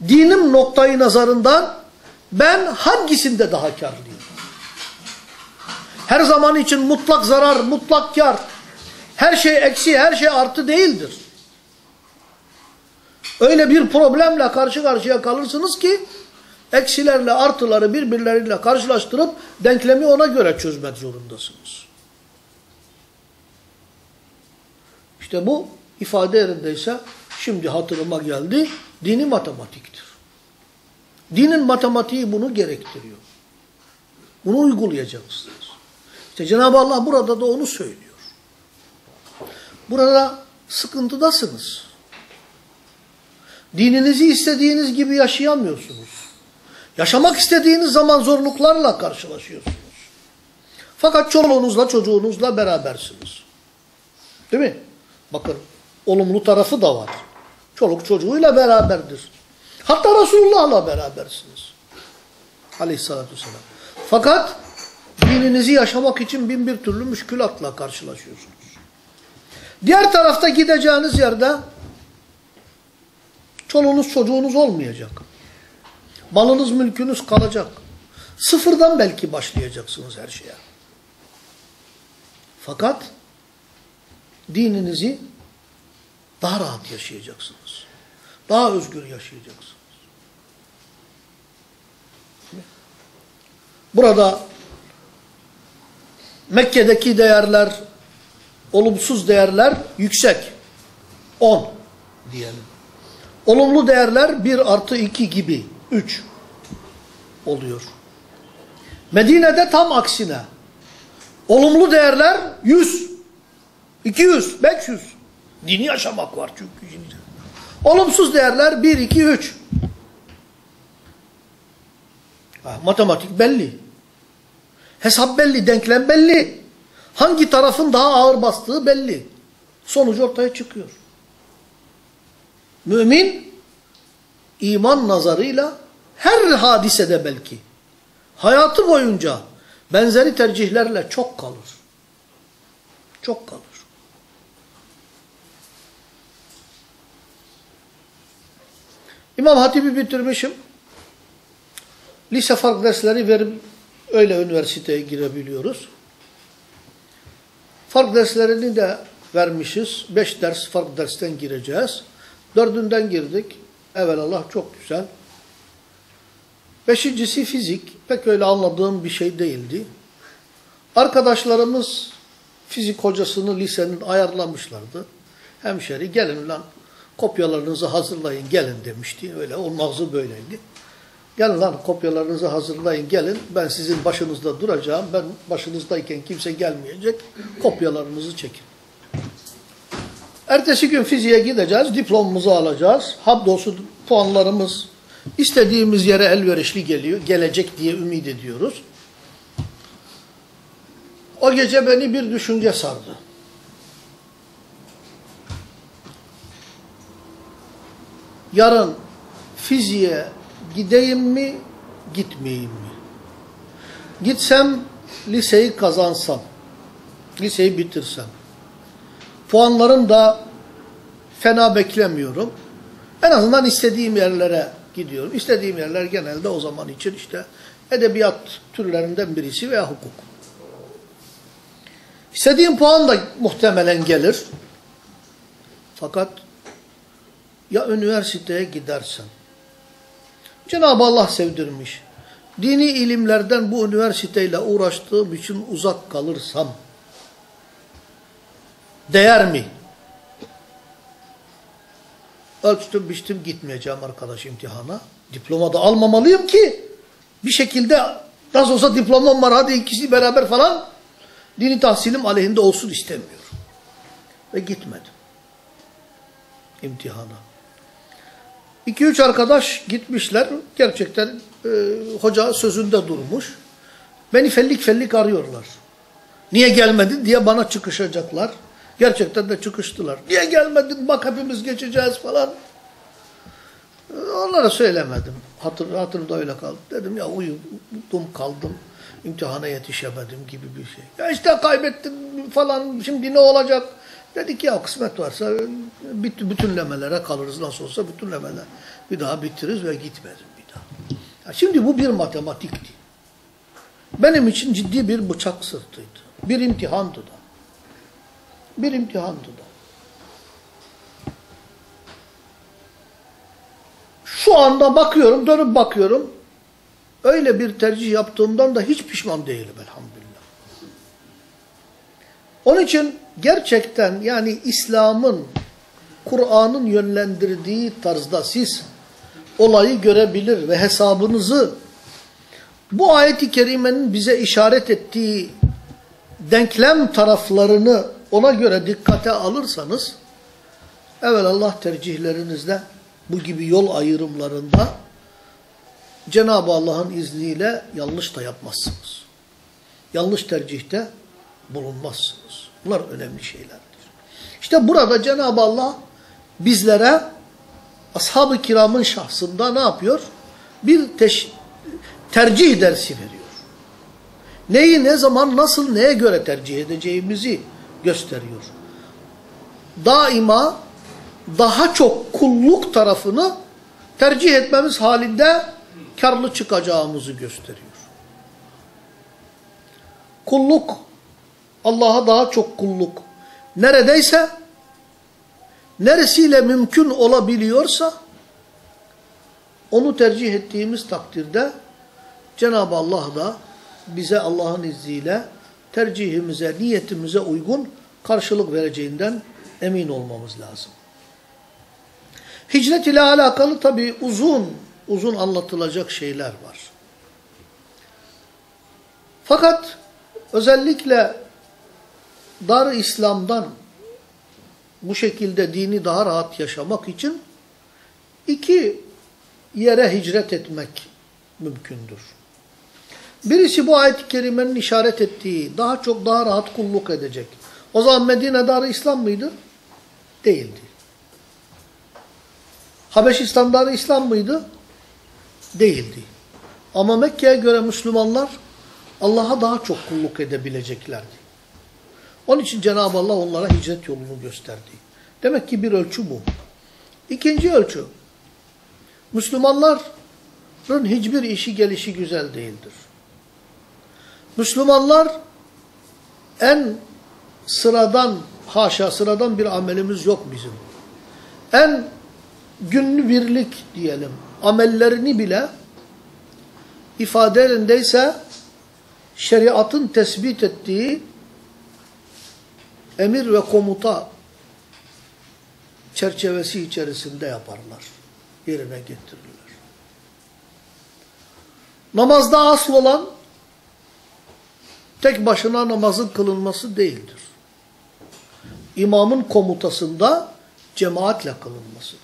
Dinim noktayı nazarından ben hangisinde daha karlıyım? Her zaman için mutlak zarar, mutlak kar, her şey eksi, her şey artı değildir. Öyle bir problemle karşı karşıya kalırsınız ki eksilerle artıları birbirleriyle karşılaştırıp denklemi ona göre çözmek zorundasınız. İşte bu ifade yerindeyse şimdi hatırıma geldi dini matematiktir. Dinin matematiği bunu gerektiriyor. Bunu uygulayacaksınız. İşte Cenab-ı Allah burada da onu söylüyor. Burada sıkıntıdasınız. Dininizi istediğiniz gibi yaşayamıyorsunuz. Yaşamak istediğiniz zaman zorluklarla karşılaşıyorsunuz. Fakat çoluğunuzla çocuğunuzla berabersiniz. Değil mi? Bakın olumlu tarafı da var. Çoluk çocuğuyla beraberdir. Hatta Resulullah'la berabersiniz. Aleyhissalatü vesselam. Fakat dininizi yaşamak için bin bir türlü müşkülatla karşılaşıyorsunuz. Diğer tarafta gideceğiniz yerde çoluğunuz çocuğunuz olmayacak. Malınız mülkünüz kalacak. Sıfırdan belki başlayacaksınız her şeye. Fakat dininizi daha rahat yaşayacaksınız. Daha özgür yaşayacaksınız. Burada Mekke'deki değerler, olumsuz değerler yüksek. 10 diyelim. Olumlu değerler 1 artı 2 gibi 3 oluyor. Medine'de tam aksine. Olumlu değerler 100, 200, 500. Dini yaşamak var çünkü şimdi. Olumsuz değerler 1, 2, 3. Ha, matematik belli. Hesap belli, denklem belli. Hangi tarafın daha ağır bastığı belli. Sonuç ortaya çıkıyor. Mümin iman nazarıyla her hadisede belki hayatı boyunca benzeri tercihlerle çok kalır. Çok kalır. İmam Hatip'i bitirmişim. Lise fark dersleri verip öyle üniversiteye girebiliyoruz. Fark derslerini de vermişiz. Beş ders fark dersten gireceğiz. Dördünden girdik. Evelallah çok güzel. Beşincisi fizik. Pek öyle anladığım bir şey değildi. Arkadaşlarımız fizik hocasını lisenin ayarlamışlardı. Hemşeri gelin lan kopyalarınızı hazırlayın gelin demişti. Öyle olmazı böyleydi. Gelin lan kopyalarınızı hazırlayın gelin. Ben sizin başınızda duracağım. Ben başınızdayken kimse gelmeyecek. Kopyalarınızı çekin. Ertesi gün fiziğe gideceğiz. Diplomumuzu alacağız. Hamdolsun puanlarımız istediğimiz yere elverişli geliyor. Gelecek diye ümit ediyoruz. O gece beni bir düşünce sardı. Yarın fiziğe gideyim mi, gitmeyeyim mi? Gitsem, liseyi kazansam, liseyi bitirsem, puanlarım da fena beklemiyorum. En azından istediğim yerlere gidiyorum. İstediğim yerler genelde o zaman için işte edebiyat türlerinden birisi veya hukuk. İstediğim puan da muhtemelen gelir. Fakat ya üniversiteye gidersen, Cenab-ı Allah sevdirmiş, dini ilimlerden bu üniversiteyle uğraştığım için uzak kalırsam, değer mi? Ölçtüm biçtim gitmeyeceğim arkadaş imtihana. Diploma da almamalıyım ki bir şekilde nasıl olsa diplomam var hadi ikisi beraber falan dini tahsilim aleyhinde olsun istemiyorum. Ve gitmedim imtihana. İki üç arkadaş gitmişler. Gerçekten e, hoca sözünde durmuş. Beni fellik fellik arıyorlar. Niye gelmedin diye bana çıkışacaklar. Gerçekten de çıkıştılar. Niye gelmedin bak hepimiz geçeceğiz falan. Onlara söylemedim. Hatır, hatırımda öyle kaldı. Dedim ya uyudum kaldım. İmtihana yetişemedim gibi bir şey. Ya işte kaybettim falan şimdi ne olacak? Dedik ya kısmet varsa bütünlemelere kalırız nasıl olsa bütünlemeler. Bir daha bitiririz ve gitmedim bir daha. Ya şimdi bu bir matematikti. Benim için ciddi bir bıçak sırtıydı. Bir imtihandı da. Bir imtihandı da. Şu anda bakıyorum, dönüp bakıyorum. Öyle bir tercih yaptığımdan da hiç pişman değilim elhamdülillah. Onun için gerçekten yani İslam'ın, Kur'an'ın yönlendirdiği tarzda siz olayı görebilir ve hesabınızı bu ayeti kerimenin bize işaret ettiği denklem taraflarını ona göre dikkate alırsanız Allah tercihlerinizde bu gibi yol ayrımlarında Cenab-ı Allah'ın izniyle yanlış da yapmazsınız. Yanlış tercihte bulunmazsınız. Bunlar önemli şeylerdir. İşte burada Cenab-ı Allah bizlere ashab-ı kiramın şahsında ne yapıyor? Bir tercih dersi veriyor. Neyi, ne zaman, nasıl, neye göre tercih edeceğimizi gösteriyor. Daima daha çok kulluk tarafını tercih etmemiz halinde karlı çıkacağımızı gösteriyor. Kulluk, Allah'a daha çok kulluk neredeyse, neresiyle mümkün olabiliyorsa, onu tercih ettiğimiz takdirde Cenab-ı Allah da bize Allah'ın izniyle tercihimize, niyetimize uygun karşılık vereceğinden emin olmamız lazım. Hicret ile alakalı tabi uzun uzun anlatılacak şeyler var. Fakat özellikle dar İslam'dan bu şekilde dini daha rahat yaşamak için iki yere hicret etmek mümkündür. Birisi bu ayet-i kerimenin işaret ettiği daha çok daha rahat kulluk edecek. O zaman Medine Darı İslam mıydı? Değildi. Habeşistan Darı İslam mıydı? Değildi. Ama Mekke'ye göre Müslümanlar Allah'a daha çok kulluk edebileceklerdi. Onun için Cenab-ı Allah onlara hicret yolunu gösterdi. Demek ki bir ölçü bu. İkinci ölçü. Müslümanların hiçbir işi gelişi güzel değildir. Müslümanlar en sıradan, haşa sıradan bir amelimiz yok bizim. En günlü birlik diyelim, amellerini bile ifadelerindeyse şeriatın tespit ettiği emir ve komuta çerçevesi içerisinde yaparlar. Yerine getirirler. Namazda asıl olan tek başına namazın kılınması değildir. İmamın komutasında cemaatle kılınmasıdır.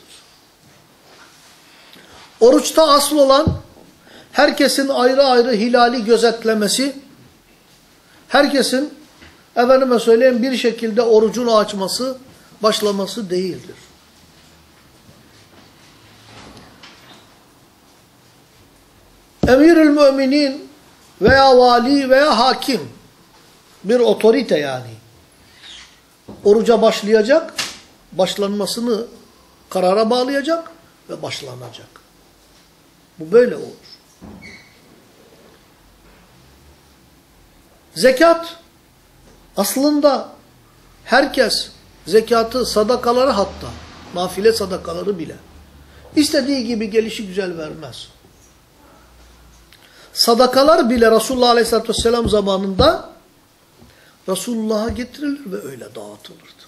Oruçta asıl olan herkesin ayrı ayrı hilali gözetlemesi, herkesin efendime söyleyeyim bir şekilde orucunu açması, başlaması değildir. Emirül müminin veya vali veya hakim bir otorite yani oruca başlayacak, başlanmasını karara bağlayacak ve başlanacak. Bu böyle olur. Zekat aslında herkes zekatı, sadakaları hatta, nafile sadakaları bile istediği gibi gelişi güzel vermez. Sadakalar bile Resulullah Aleyhisselatü Vesselam zamanında Resulullah'a getirilir ve öyle dağıtılırdı.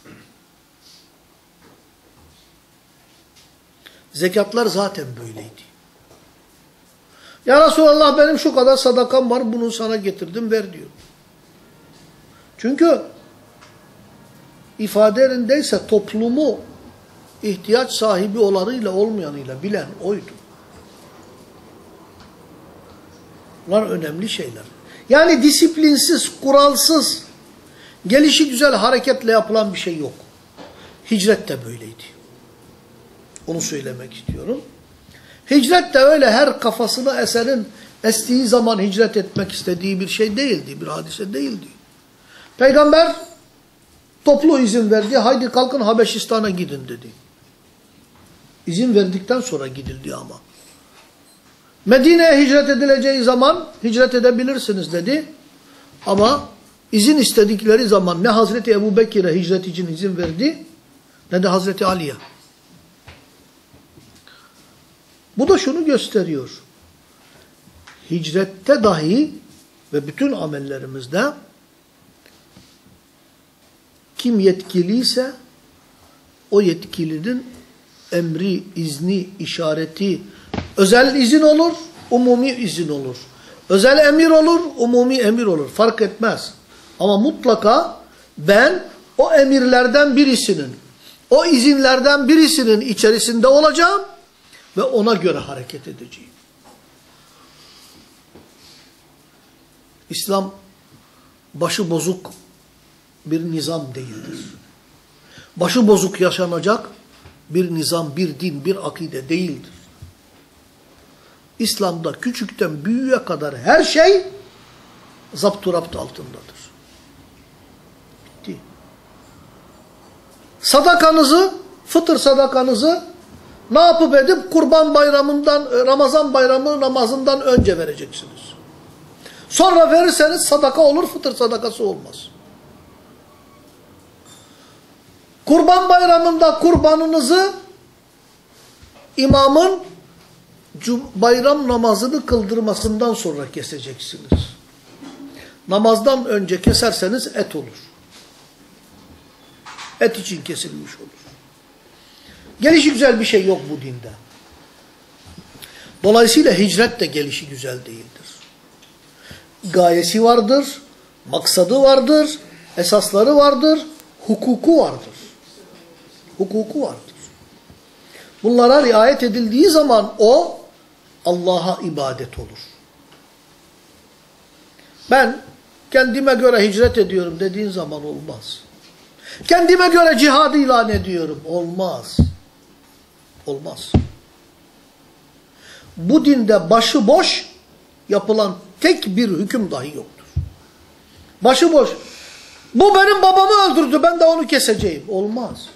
Zekatlar zaten böyleydi. Ya Resulallah benim şu kadar sadakam var bunu sana getirdim ver diyor. Çünkü ifade yerindeyse toplumu ihtiyaç sahibi olanıyla olmayanıyla bilen oydu. Bunlar önemli şeyler. Yani disiplinsiz, kuralsız, gelişi güzel hareketle yapılan bir şey yok. Hicret de böyleydi. Onu söylemek istiyorum. Hicret de öyle her kafasına eserin estiği zaman hicret etmek istediği bir şey değildi, bir hadise değildi. Peygamber toplu izin verdi, haydi kalkın Habeşistan'a gidin dedi. İzin verdikten sonra gidildi ama. Medine'ye hicret edileceği zaman hicret edebilirsiniz dedi. Ama izin istedikleri zaman ne Hazreti Ebu Bekir'e hicret için izin verdi ne de Hazreti Ali'ye. Bu da şunu gösteriyor. Hicrette dahi ve bütün amellerimizde kim yetkiliyse o yetkilinin emri, izni, işareti, özel izin olur, umumi izin olur. Özel emir olur, umumi emir olur. Fark etmez. Ama mutlaka ben o emirlerden birisinin, o izinlerden birisinin içerisinde olacağım ve ona göre hareket edeceğim. İslam başı bozuk bir nizam değildir. Başı bozuk yaşanacak bir nizam, bir din, bir akide değildir. İslam'da küçükten büyüğe kadar her şey zapturapt altındadır. Bitti. Sadakanızı, fıtır sadakanızı ne yapıp edip kurban bayramından, Ramazan bayramı namazından önce vereceksiniz. Sonra verirseniz sadaka olur, fıtır sadakası olmaz. Kurban bayramında kurbanınızı imamın bayram namazını kıldırmasından sonra keseceksiniz. Namazdan önce keserseniz et olur. Et için kesilmiş olur. Gelişi güzel bir şey yok bu dinde. Dolayısıyla hicret de gelişi güzel değildir. Gayesi vardır, maksadı vardır, esasları vardır, hukuku vardır. Hukuku vardır. Bunlara riayet edildiği zaman o Allah'a ibadet olur. Ben kendime göre hicret ediyorum dediğin zaman olmaz. Kendime göre cihad ilan ediyorum. Olmaz. Olmaz. Bu dinde başıboş yapılan tek bir hüküm dahi yoktur. Başıboş. Bu benim babamı öldürdü ben de onu keseceğim. Olmaz.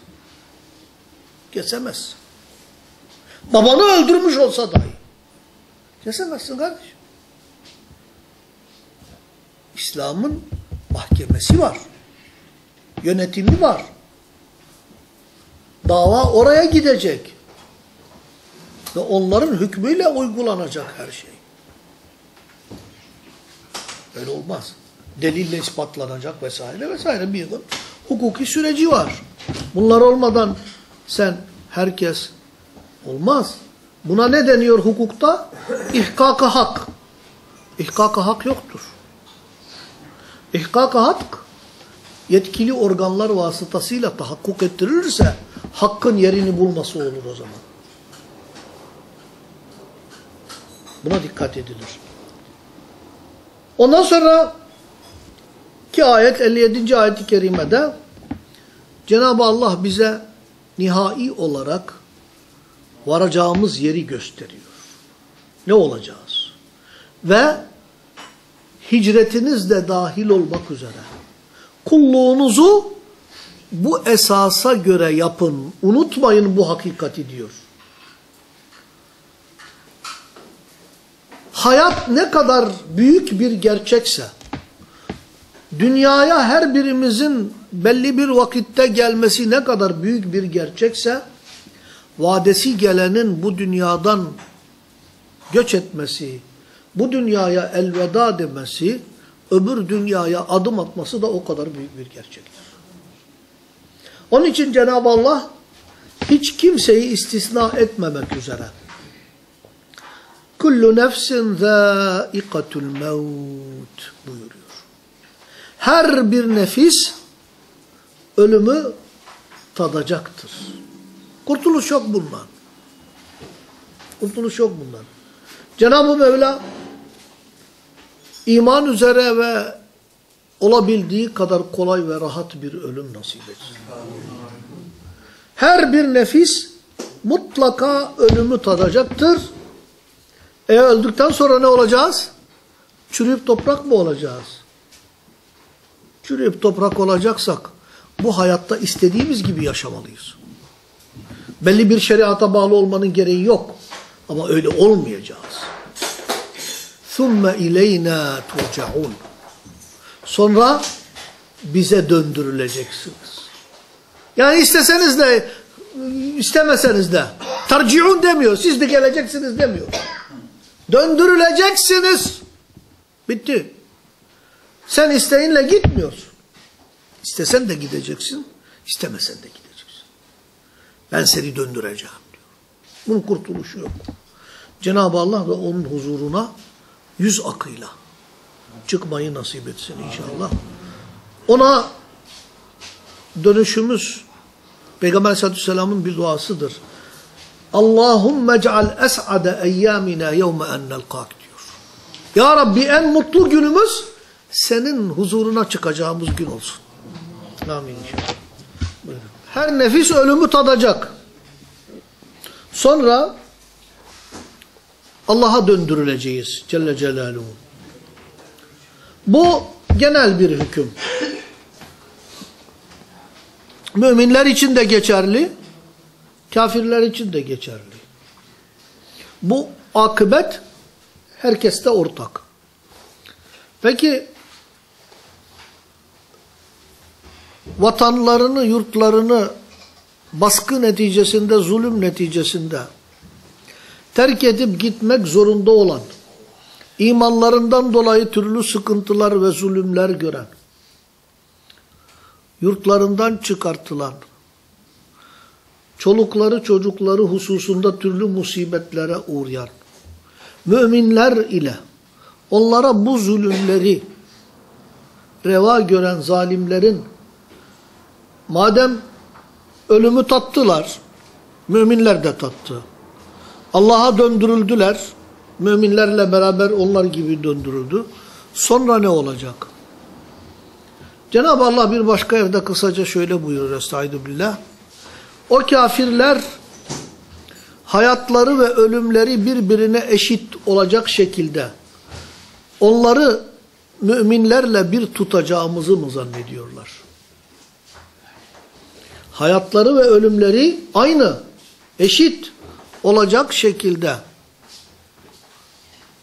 Kesemez. Babanı öldürmüş olsa dahi. Kesemezsin kardeşim. İslam'ın mahkemesi var. Yönetimi var. Dava oraya gidecek. Ve onların hükmüyle uygulanacak her şey. Öyle olmaz. Delille ispatlanacak vesaire vesaire bir hukuki süreci var. Bunlar olmadan sen herkes olmaz. Buna ne deniyor hukukta? İhkak-ı hak. İhkak-ı hak yoktur. İhkak-ı hak yetkili organlar vasıtasıyla tahakkuk ettirilirse hakkın yerini bulması olur o zaman. Buna dikkat edilir. Ondan sonra ki ayet 57. ayet-i kerimede Cenab-ı Allah bize nihai olarak varacağımız yeri gösteriyor. Ne olacağız? Ve hicretiniz de dahil olmak üzere kulluğunuzu bu esasa göre yapın. Unutmayın bu hakikati diyor. Hayat ne kadar büyük bir gerçekse, dünyaya her birimizin belli bir vakitte gelmesi ne kadar büyük bir gerçekse, vadesi gelenin bu dünyadan göç etmesi, bu dünyaya elveda demesi, öbür dünyaya adım atması da o kadar büyük bir gerçektir. Onun için Cenab-ı Allah hiç kimseyi istisna etmemek üzere. Kullu nefsin zâikatul mevt buyuruyor. Her bir nefis ölümü tadacaktır. Kurtuluş yok bundan. Kurtuluş yok bundan. Cenab-ı Mevla iman üzere ve olabildiği kadar kolay ve rahat bir ölüm nasip etsin. Her bir nefis mutlaka ölümü tadacaktır. E öldükten sonra ne olacağız? Çürüyüp toprak mı olacağız? Çürüyüp toprak olacaksak bu hayatta istediğimiz gibi yaşamalıyız. Belli bir şeriata bağlı olmanın gereği yok. Ama öyle olmayacağız. ثُمَّ اِلَيْنَا تُرْجَعُونَ Sonra bize döndürüleceksiniz. Yani isteseniz de istemeseniz de tercihun demiyor. Siz de geleceksiniz demiyor. Döndürüleceksiniz. Bitti. Sen isteğinle gitmiyorsun. İstesen de gideceksin, istemesen de gideceksin. Ben seni döndüreceğim diyor. Bunun kurtuluşu yok. Cenab-ı Allah da onun huzuruna yüz akıyla çıkmayı nasip etsin inşallah. Ona dönüşümüz Peygamber Aleyhisselatü Vesselam'ın bir duasıdır. Allahümme ceal es'ade eyyamina yevme en nelkak diyor. Ya Rabbi en mutlu günümüz senin huzuruna çıkacağımız gün olsun. Amin. Her nefis ölümü tadacak. Sonra Allah'a döndürüleceğiz Celle Celaluhu. Bu genel bir hüküm. Müminler için de geçerli, kafirler için de geçerli. Bu akıbet herkeste ortak. Peki vatanlarını, yurtlarını baskı neticesinde, zulüm neticesinde terk edip gitmek zorunda olan, imanlarından dolayı türlü sıkıntılar ve zulümler gören, yurtlarından çıkartılan, çolukları çocukları hususunda türlü musibetlere uğrayan, müminler ile onlara bu zulümleri reva gören zalimlerin madem ölümü tattılar, müminler de tattı. Allah'a döndürüldüler, müminlerle beraber onlar gibi döndürüldü. Sonra ne olacak? Cenab-ı Allah bir başka yerde kısaca şöyle buyuruyor Estaizu. O kafirler hayatları ve ölümleri birbirine eşit olacak şekilde onları müminlerle bir tutacağımızı mı zannediyorlar? Hayatları ve ölümleri aynı, eşit olacak şekilde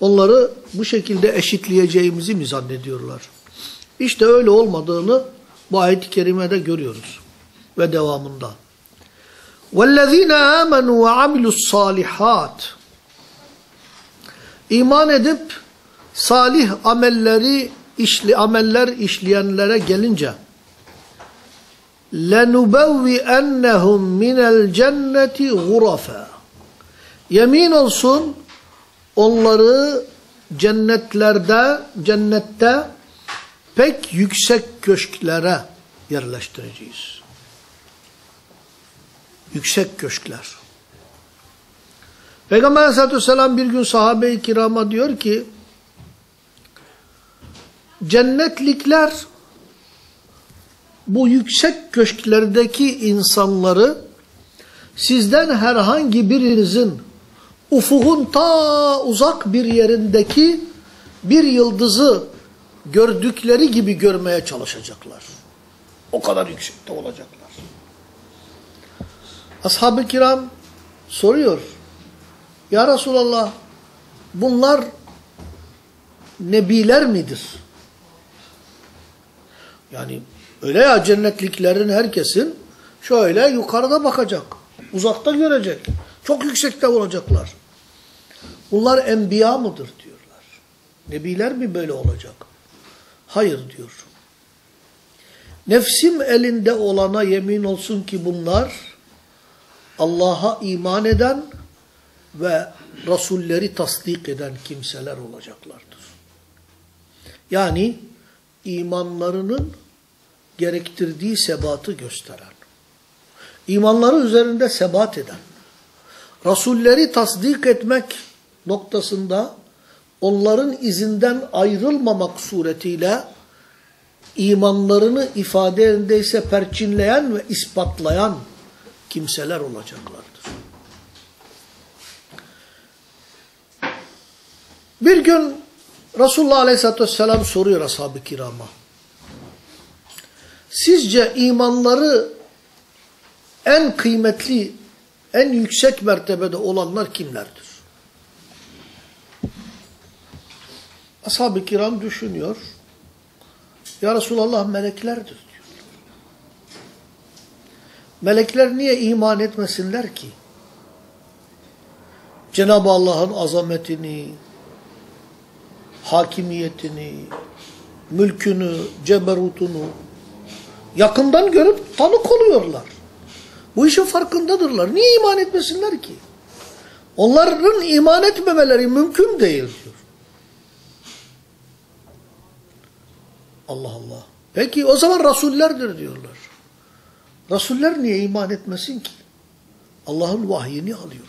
onları bu şekilde eşitleyeceğimizi mi zannediyorlar? İşte öyle olmadığını bu ayet-i kerimede görüyoruz. Ve devamında. وَالَّذ۪ينَ آمَنُوا وَعَمِلُوا الصَّالِحَاتِ İman edip salih amelleri işli ameller işleyenlere gelince لَنُبَوِّئَنَّهُمْ مِنَ الْجَنَّةِ غُرَفًا Yemin olsun onları cennetlerde, cennette pek yüksek köşklere yerleştireceğiz. Yüksek köşkler. Peygamber aleyhissalatü vesselam bir gün sahabe-i kirama diyor ki cennetlikler bu yüksek köşklerdeki insanları sizden herhangi birinizin ufuğun ta uzak bir yerindeki bir yıldızı gördükleri gibi görmeye çalışacaklar. O kadar yüksekte olacaklar. Ashab-ı kiram soruyor. Ya Resulallah bunlar nebiler midir? Yani öyle ya cennetliklerin herkesin şöyle yukarıda bakacak. Uzakta görecek. Çok yüksekte olacaklar. Bunlar enbiya mıdır diyorlar. Nebiler mi böyle olacak? Hayır diyor. Nefsim elinde olana yemin olsun ki bunlar Allah'a iman eden ve Rasulleri tasdik eden kimseler olacaklardır. Yani imanlarının gerektirdiği sebatı gösteren, imanları üzerinde sebat eden, Rasulleri tasdik etmek noktasında onların izinden ayrılmamak suretiyle imanlarını ifadesinde perçinleyen ve ispatlayan kimseler olacaklardır. Bir gün Resulullah Aleyhisselatü Vesselam soruyor ashab-ı kirama. Sizce imanları en kıymetli, en yüksek mertebede olanlar kimlerdir? Ashab-ı kiram düşünüyor. Ya Resulallah meleklerdir diyor. Melekler niye iman etmesinler ki? Cenab-ı Allah'ın azametini, hakimiyetini, mülkünü, ceberutunu yakından görüp tanık oluyorlar. Bu işin farkındadırlar. Niye iman etmesinler ki? Onların iman etmemeleri mümkün değil diyor. Allah Allah. Peki o zaman rasullerdir diyorlar. Rasuller niye iman etmesin ki? Allah'ın vahyini alıyor.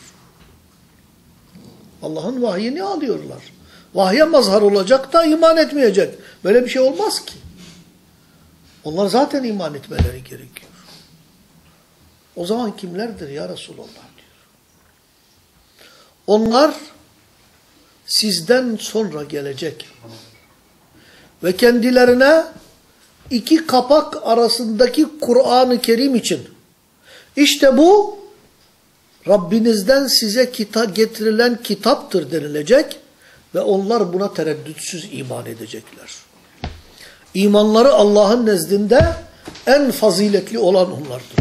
Allah'ın vahyini alıyorlar. Vahye mazhar olacak da iman etmeyecek. Böyle bir şey olmaz ki. Onlar zaten iman etmeleri gerekiyor. O zaman kimlerdir ya Resulallah diyor. Onlar sizden sonra gelecek ve kendilerine iki kapak arasındaki Kur'an-ı Kerim için işte bu Rabbinizden size kita getirilen kitaptır denilecek ve onlar buna tereddütsüz iman edecekler. İmanları Allah'ın nezdinde en faziletli olan onlardır.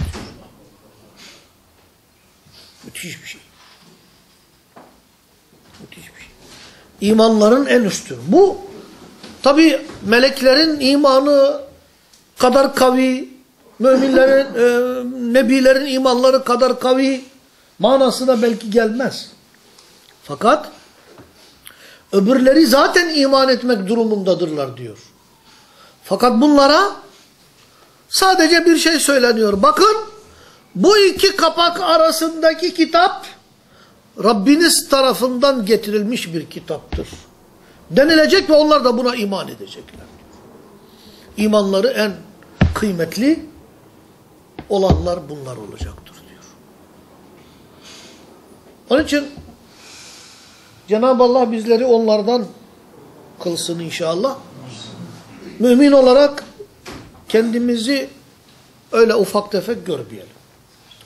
Müthiş bir şey. Müthiş bir şey. İmanların en üstün. Bu tabi meleklerin imanı kadar kavi, müminlerin, e, nebilerin imanları kadar kavi manasına belki gelmez. Fakat öbürleri zaten iman etmek durumundadırlar diyor. Fakat bunlara sadece bir şey söyleniyor. Bakın bu iki kapak arasındaki kitap Rabbiniz tarafından getirilmiş bir kitaptır. Denilecek ve onlar da buna iman edecekler. İmanları en kıymetli olanlar bunlar olacaktır diyor. Onun için Cenab-ı Allah bizleri onlardan kılsın inşallah. Mümin olarak kendimizi öyle ufak tefek görmeyelim.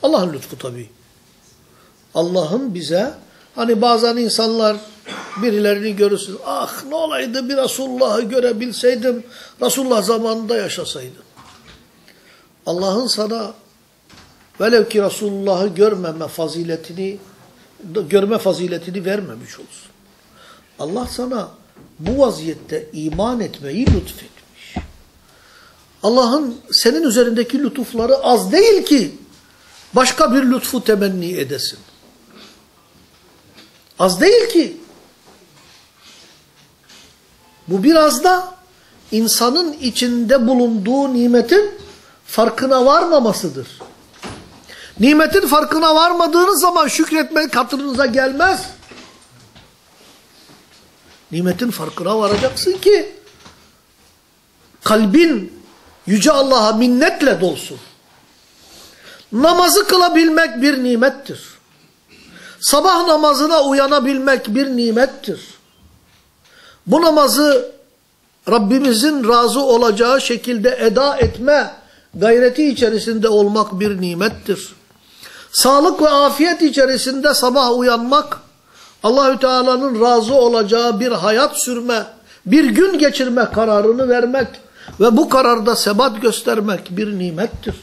Allah'ın lütfu tabii. Allah'ın bize hani bazen insanlar birilerini görürsün. Ah ne olaydı bir Resulullah'ı görebilseydim. Resulullah zamanında yaşasaydım. Allah'ın sana velev ki Resulullah'ı görmeme faziletini görme faziletini vermemiş olsun. Allah sana bu vaziyette iman etmeyi lütfetmiş. Allah'ın senin üzerindeki lütufları az değil ki başka bir lütfu temenni edesin. Az değil ki. Bu biraz da insanın içinde bulunduğu nimetin farkına varmamasıdır. Nimetin farkına varmadığınız zaman şükretmek hatırınıza gelmez. Nimetin farkına varacaksın ki kalbin Yüce Allah'a minnetle dolsun. Namazı kılabilmek bir nimettir. Sabah namazına uyanabilmek bir nimettir. Bu namazı Rabbimizin razı olacağı şekilde eda etme gayreti içerisinde olmak bir nimettir. Sağlık ve afiyet içerisinde sabah uyanmak, Allahü Teala'nın razı olacağı bir hayat sürme, bir gün geçirme kararını vermek Ve bu kararda sebat göstermek bir nimettir.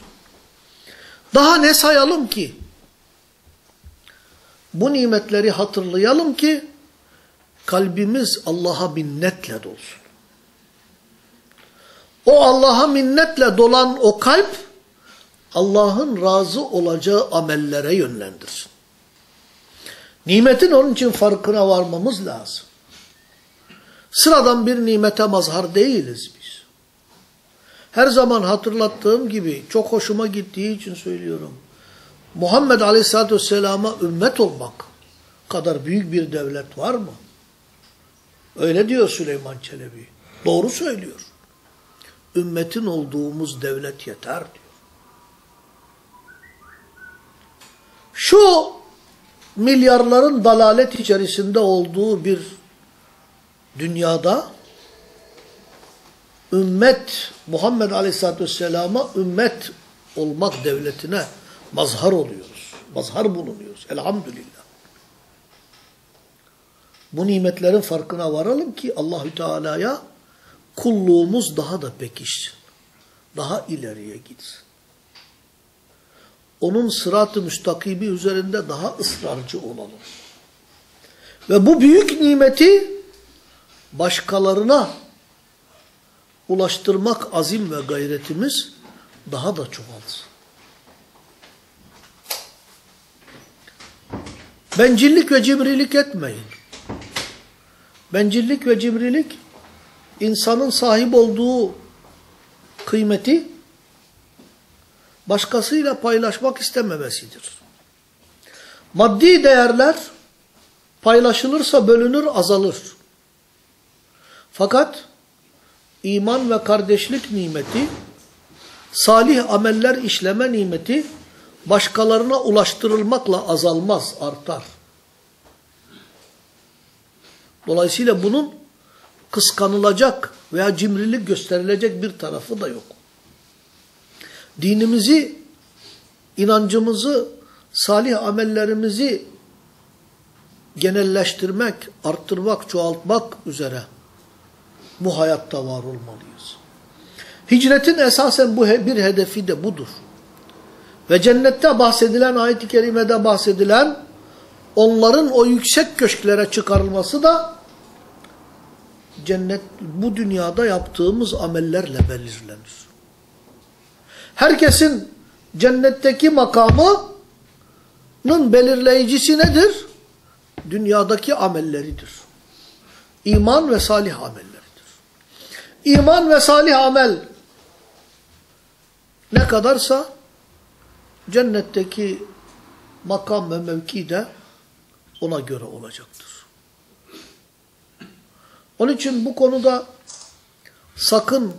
Daha ne sayalım ki? Bu nimetleri hatırlayalım ki kalbimiz Allah'a minnetle dolsun. O Allah'a minnetle dolan o kalp Allah'ın razı olacağı amellere yönlendirsin. Nimetin onun için farkına varmamız lazım. Sıradan bir nimete mazhar değiliz biz. Her zaman hatırlattığım gibi çok hoşuma gittiği için söylüyorum. Muhammed Aleyhisselatü Vesselam'a ümmet olmak kadar büyük bir devlet var mı? Öyle diyor Süleyman Çelebi. Doğru söylüyor. Ümmetin olduğumuz devlet yeter diyor. Şu milyarların dalalet içerisinde olduğu bir dünyada ümmet Muhammed Aleyhisselatü Vesselam'a ümmet olmak devletine mazhar oluyoruz. Mazhar bulunuyoruz. Elhamdülillah. Bu nimetlerin farkına varalım ki Allahü Teala'ya kulluğumuz daha da pekişsin. Daha ileriye gitsin. Onun sırat-ı müstakimi üzerinde daha ısrarcı olalım. Ve bu büyük nimeti başkalarına ulaştırmak azim ve gayretimiz daha da çoğalsın. Bencillik ve cimrilik etmeyin. Bencillik ve cimrilik insanın sahip olduğu kıymeti başkasıyla paylaşmak istememesidir. Maddi değerler paylaşılırsa bölünür, azalır. Fakat iman ve kardeşlik nimeti, salih ameller işleme nimeti başkalarına ulaştırılmakla azalmaz, artar. Dolayısıyla bunun kıskanılacak veya cimrilik gösterilecek bir tarafı da yok. Dinimizi, inancımızı, salih amellerimizi genelleştirmek, arttırmak, çoğaltmak üzere bu hayatta var olmalıyız. Hicretin esasen bu bir hedefi de budur. Ve cennette bahsedilen, ayet-i kerimede bahsedilen onların o yüksek köşklere çıkarılması da cennet bu dünyada yaptığımız amellerle belirlenir. Herkesin cennetteki makamının belirleyicisi nedir? Dünyadaki amelleridir. İman ve salih amelleridir. İman ve salih amel ne kadarsa cennetteki makam ve mevki de ona göre olacaktır. Onun için bu konuda sakın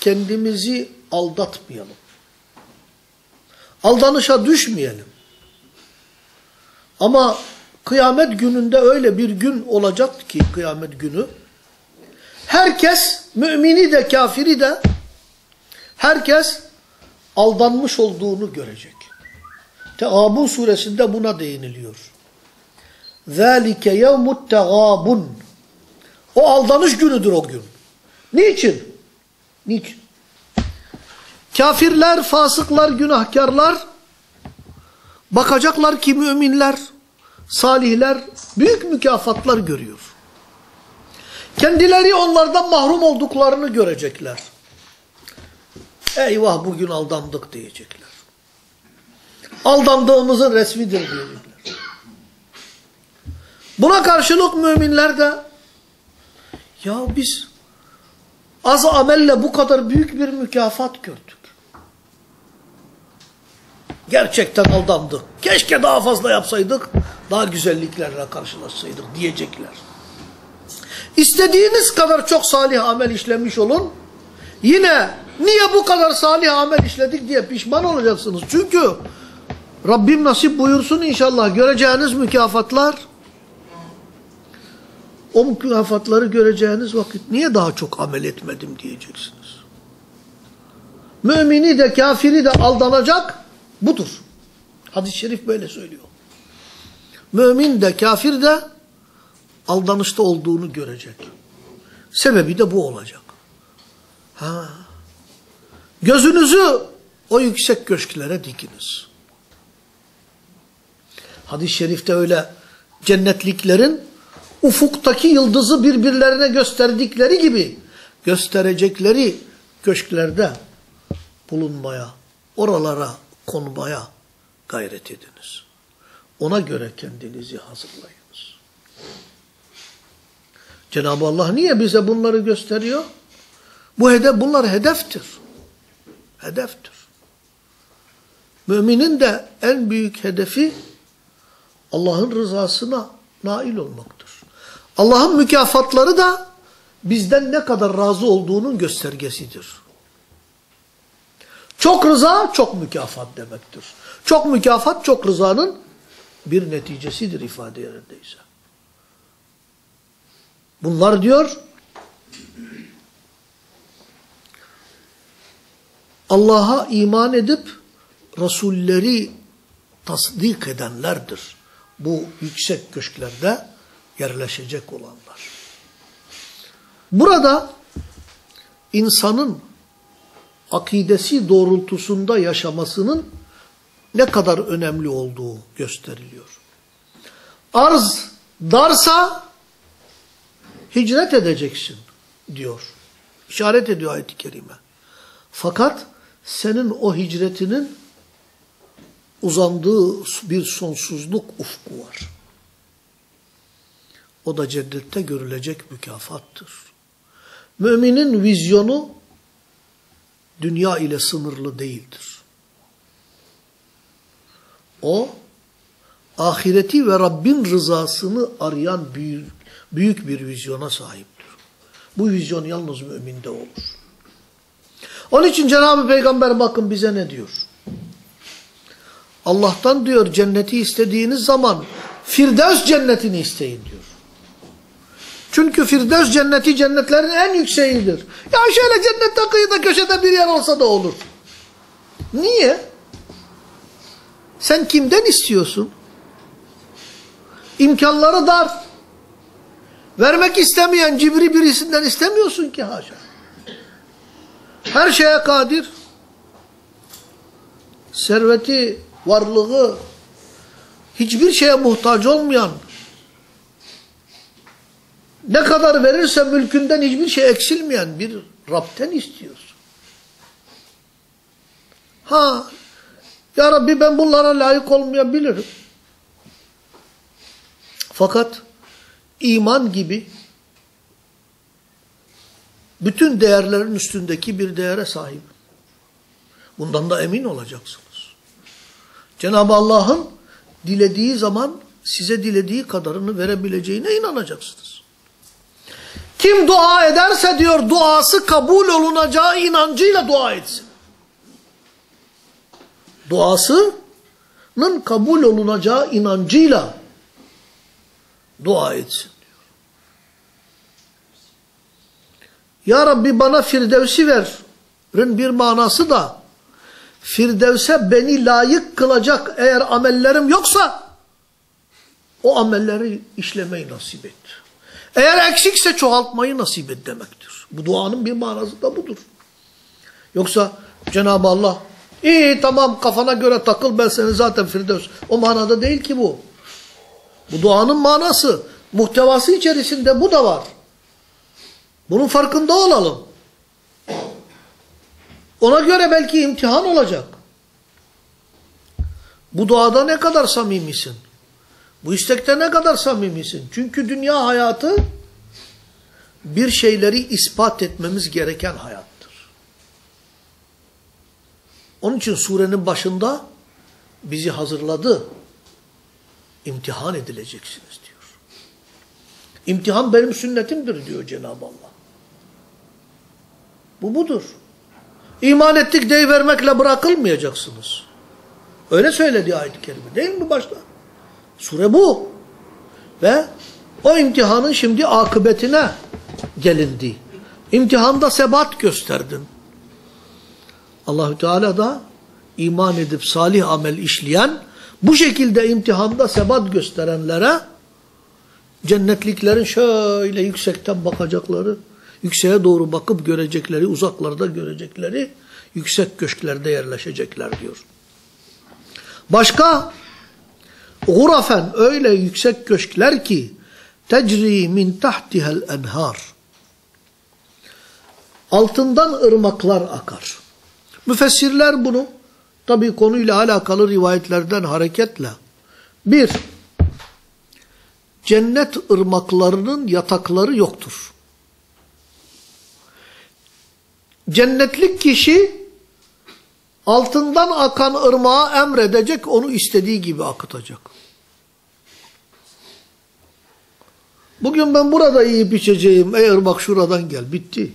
kendimizi aldatmayalım. Aldanışa düşmeyelim. Ama kıyamet gününde öyle bir gün olacak ki kıyamet günü herkes mümini de kafiri de herkes aldanmış olduğunu görecek. Teabun suresinde buna değiniliyor. ذَٰلِكَ يَوْمُ التَّغَابُنْ O aldanış günüdür o gün. Niçin? Niçin? Kafirler, fasıklar, günahkarlar bakacaklar ki müminler, salihler büyük mükafatlar görüyor. Kendileri onlardan mahrum olduklarını görecekler. Eyvah bugün aldandık diyecekler. Aldandığımızın resmidir diyecekler. Buna karşılık müminler de ya biz az amelle bu kadar büyük bir mükafat gördük. Gerçekten aldandık. Keşke daha fazla yapsaydık, daha güzelliklerle karşılaşsaydık diyecekler. İstediğiniz kadar çok salih amel işlemiş olun. Yine niye bu kadar salih amel işledik diye pişman olacaksınız. Çünkü Rabbim nasip buyursun inşallah göreceğiniz mükafatlar o mükafatları göreceğiniz vakit niye daha çok amel etmedim diyeceksiniz. Mümini de kafiri de aldanacak budur. Hadis-i şerif böyle söylüyor. Mümin de kafir de aldanışta olduğunu görecek. Sebebi de bu olacak. Ha. Gözünüzü o yüksek köşklere dikiniz. Hadis-i şerifte öyle cennetliklerin ufuktaki yıldızı birbirlerine gösterdikleri gibi gösterecekleri köşklerde bulunmaya, oralara konmaya gayret ediniz. Ona göre kendinizi hazırlayınız. Cenab-ı Allah niye bize bunları gösteriyor? Bu hedef, bunlar hedeftir. Hedeftir. Müminin de en büyük hedefi Allah'ın rızasına nail olmaktır. Allah'ın mükafatları da bizden ne kadar razı olduğunun göstergesidir. Çok rıza çok mükafat demektir. Çok mükafat çok rızanın bir neticesidir ifade yerindeyse. Bunlar diyor Allah'a iman edip Resulleri tasdik edenlerdir. Bu yüksek köşklerde yerleşecek olanlar. Burada insanın akidesi doğrultusunda yaşamasının ne kadar önemli olduğu gösteriliyor. Arz darsa hicret edeceksin diyor. İşaret ediyor ayet-i kerime. Fakat senin o hicretinin uzandığı bir sonsuzluk ufku var. O da cennette görülecek mükafattır. Müminin vizyonu dünya ile sınırlı değildir. O, ahireti ve Rabbin rızasını arayan büyük, büyük bir vizyona sahiptir. Bu vizyon yalnız müminde olur. Onun için Cenab-ı Peygamber bakın bize ne diyor? Allah'tan diyor cenneti istediğiniz zaman Firdevs cennetini isteyin diyor. Çünkü Firdevs cenneti cennetlerin en yükseğidir. Ya şöyle cennette kıyıda köşede bir yer olsa da olur. Niye? Sen kimden istiyorsun? İmkanları dar. Vermek istemeyen cibri birisinden istemiyorsun ki haşa. Her şeye kadir. Serveti, varlığı, hiçbir şeye muhtaç olmayan, ne kadar verirse mülkünden hiçbir şey eksilmeyen bir Rab'den istiyorsun. Ha, Ya Rabbi ben bunlara layık olmayabilirim. Fakat iman gibi bütün değerlerin üstündeki bir değere sahip. Bundan da emin olacaksınız. Cenab-ı Allah'ın dilediği zaman size dilediği kadarını verebileceğine inanacaksınız. Kim dua ederse diyor duası kabul olunacağı inancıyla dua etsin. Duasının kabul olunacağı inancıyla dua etsin diyor. Ya Rabbi bana Firdevs'i verin bir manası da Firdevs'e beni layık kılacak eğer amellerim yoksa o amelleri işlemeyi nasip et. Eğer eksikse çoğaltmayı nasip et demektir. Bu duanın bir manası da budur. Yoksa Cenab-ı Allah iyi tamam kafana göre takıl ben seni zaten Firdevs. O manada değil ki bu. Bu duanın manası, muhtevası içerisinde bu da var. Bunun farkında olalım. Ona göre belki imtihan olacak. Bu duada ne kadar samimisin? Bu istekte ne kadar samimisin? Çünkü dünya hayatı bir şeyleri ispat etmemiz gereken hayattır. Onun için surenin başında bizi hazırladı. İmtihan edileceksiniz diyor. İmtihan benim sünnetimdir diyor Cenab-ı Allah. Bu budur. İman ettik deyivermekle bırakılmayacaksınız. Öyle söyledi ayet-i kerime değil mi başta? Sure bu. Ve o imtihanın şimdi akıbetine gelindi. İmtihanda sebat gösterdin. Allahü Teala da iman edip salih amel işleyen, bu şekilde imtihanda sebat gösterenlere cennetliklerin şöyle yüksekten bakacakları, Yükseğe doğru bakıp görecekleri, uzaklarda görecekleri yüksek köşklerde yerleşecekler diyor. Başka gurafen öyle yüksek köşkler ki tecri min tahtihel enhar altından ırmaklar akar. Müfessirler bunu tabi konuyla alakalı rivayetlerden hareketle bir cennet ırmaklarının yatakları yoktur. Cennetlik kişi altından akan ırmağı emredecek, onu istediği gibi akıtacak. Bugün ben burada yiyip içeceğim, ey ırmak şuradan gel, bitti.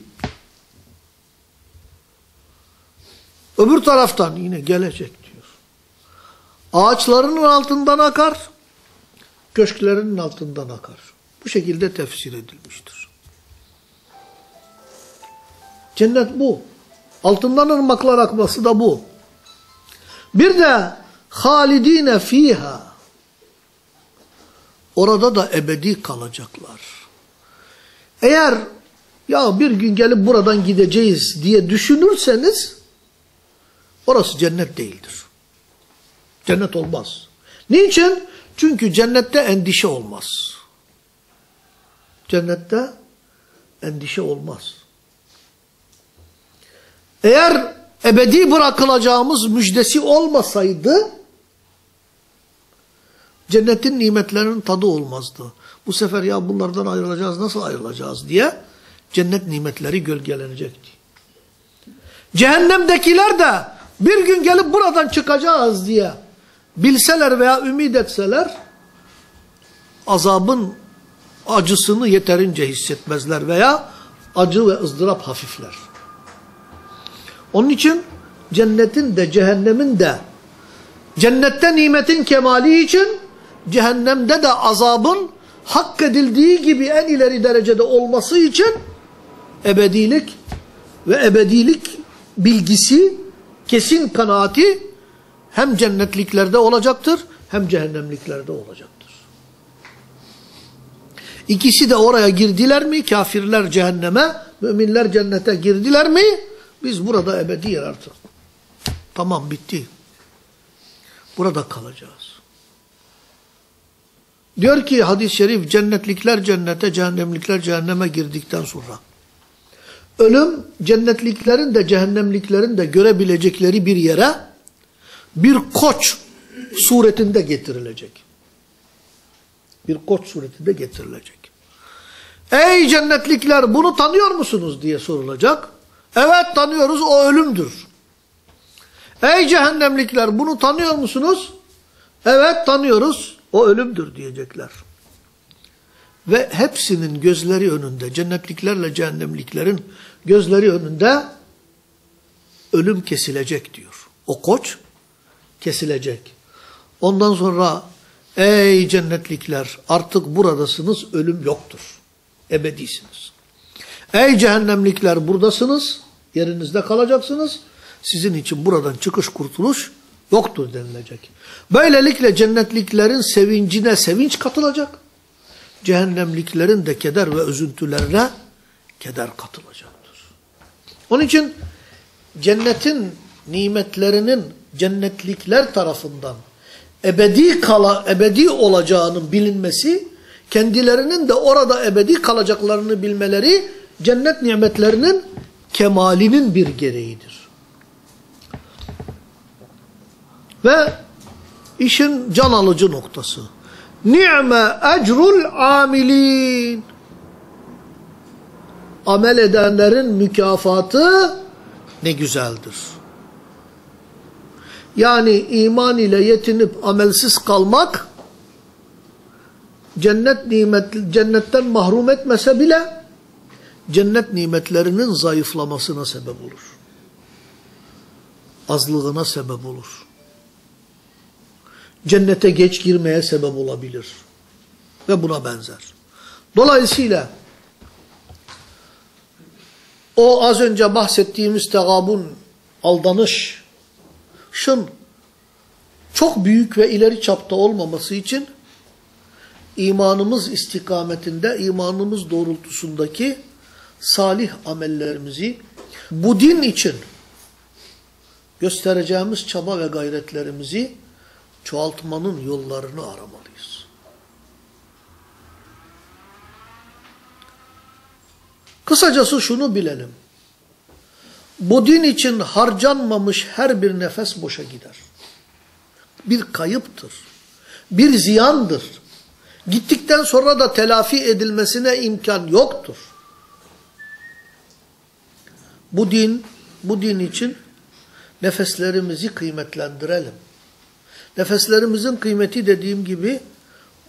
Öbür taraftan yine gelecek diyor. Ağaçlarının altından akar, köşklerinin altından akar. Bu şekilde tefsir edilmiştir. Cennet bu. Altından ırmaklar akması da bu. Bir de halidine fiha. Orada da ebedi kalacaklar. Eğer ya bir gün gelip buradan gideceğiz diye düşünürseniz orası cennet değildir. Cennet olmaz. Niçin? Çünkü cennette endişe olmaz. Cennette endişe olmaz. Eğer ebedi bırakılacağımız müjdesi olmasaydı cennetin nimetlerinin tadı olmazdı. Bu sefer ya bunlardan ayrılacağız nasıl ayrılacağız diye cennet nimetleri gölgelenecekti. Cehennemdekiler de bir gün gelip buradan çıkacağız diye bilseler veya ümit etseler azabın acısını yeterince hissetmezler veya acı ve ızdırap hafifler. Onun için cennetin de cehennemin de cennette nimetin kemali için cehennemde de azabın hak edildiği gibi en ileri derecede olması için ebedilik ve ebedilik bilgisi kesin kanaati hem cennetliklerde olacaktır hem cehennemliklerde olacaktır. İkisi de oraya girdiler mi? Kafirler cehenneme, müminler cennete girdiler mi? Biz burada ebediyen artık. Tamam bitti. Burada kalacağız. Diyor ki hadis-i şerif cennetlikler cennete, cehennemlikler cehenneme girdikten sonra. Ölüm cennetliklerin de cehennemliklerin de görebilecekleri bir yere bir koç suretinde getirilecek. Bir koç suretinde getirilecek. Ey cennetlikler bunu tanıyor musunuz diye sorulacak. Evet tanıyoruz o ölümdür. Ey cehennemlikler bunu tanıyor musunuz? Evet tanıyoruz o ölümdür diyecekler. Ve hepsinin gözleri önünde cennetliklerle cehennemliklerin gözleri önünde ölüm kesilecek diyor. O koç kesilecek. Ondan sonra ey cennetlikler artık buradasınız ölüm yoktur. Ebedisiniz. Ey cehennemlikler buradasınız, yerinizde kalacaksınız. Sizin için buradan çıkış kurtuluş yoktur denilecek. Böylelikle cennetliklerin sevincine sevinç katılacak. Cehennemliklerin de keder ve üzüntülerine keder katılacaktır. Onun için cennetin nimetlerinin cennetlikler tarafından ebedi kala ebedi olacağının bilinmesi, kendilerinin de orada ebedi kalacaklarını bilmeleri cennet nimetlerinin kemalinin bir gereğidir. Ve işin can alıcı noktası. Ni'me ecrul amilin. Amel edenlerin mükafatı ne güzeldir. Yani iman ile yetinip amelsiz kalmak cennet nimet cennetten mahrum etmese bile cennet nimetlerinin zayıflamasına sebep olur. Azlığına sebep olur. Cennete geç girmeye sebep olabilir. Ve buna benzer. Dolayısıyla o az önce bahsettiğimiz tegabun, aldanış, şın çok büyük ve ileri çapta olmaması için imanımız istikametinde, imanımız doğrultusundaki salih amellerimizi bu din için göstereceğimiz çaba ve gayretlerimizi çoğaltmanın yollarını aramalıyız. Kısacası şunu bilelim. Bu din için harcanmamış her bir nefes boşa gider. Bir kayıptır. Bir ziyandır. Gittikten sonra da telafi edilmesine imkan yoktur. Bu din, bu din için nefeslerimizi kıymetlendirelim. Nefeslerimizin kıymeti dediğim gibi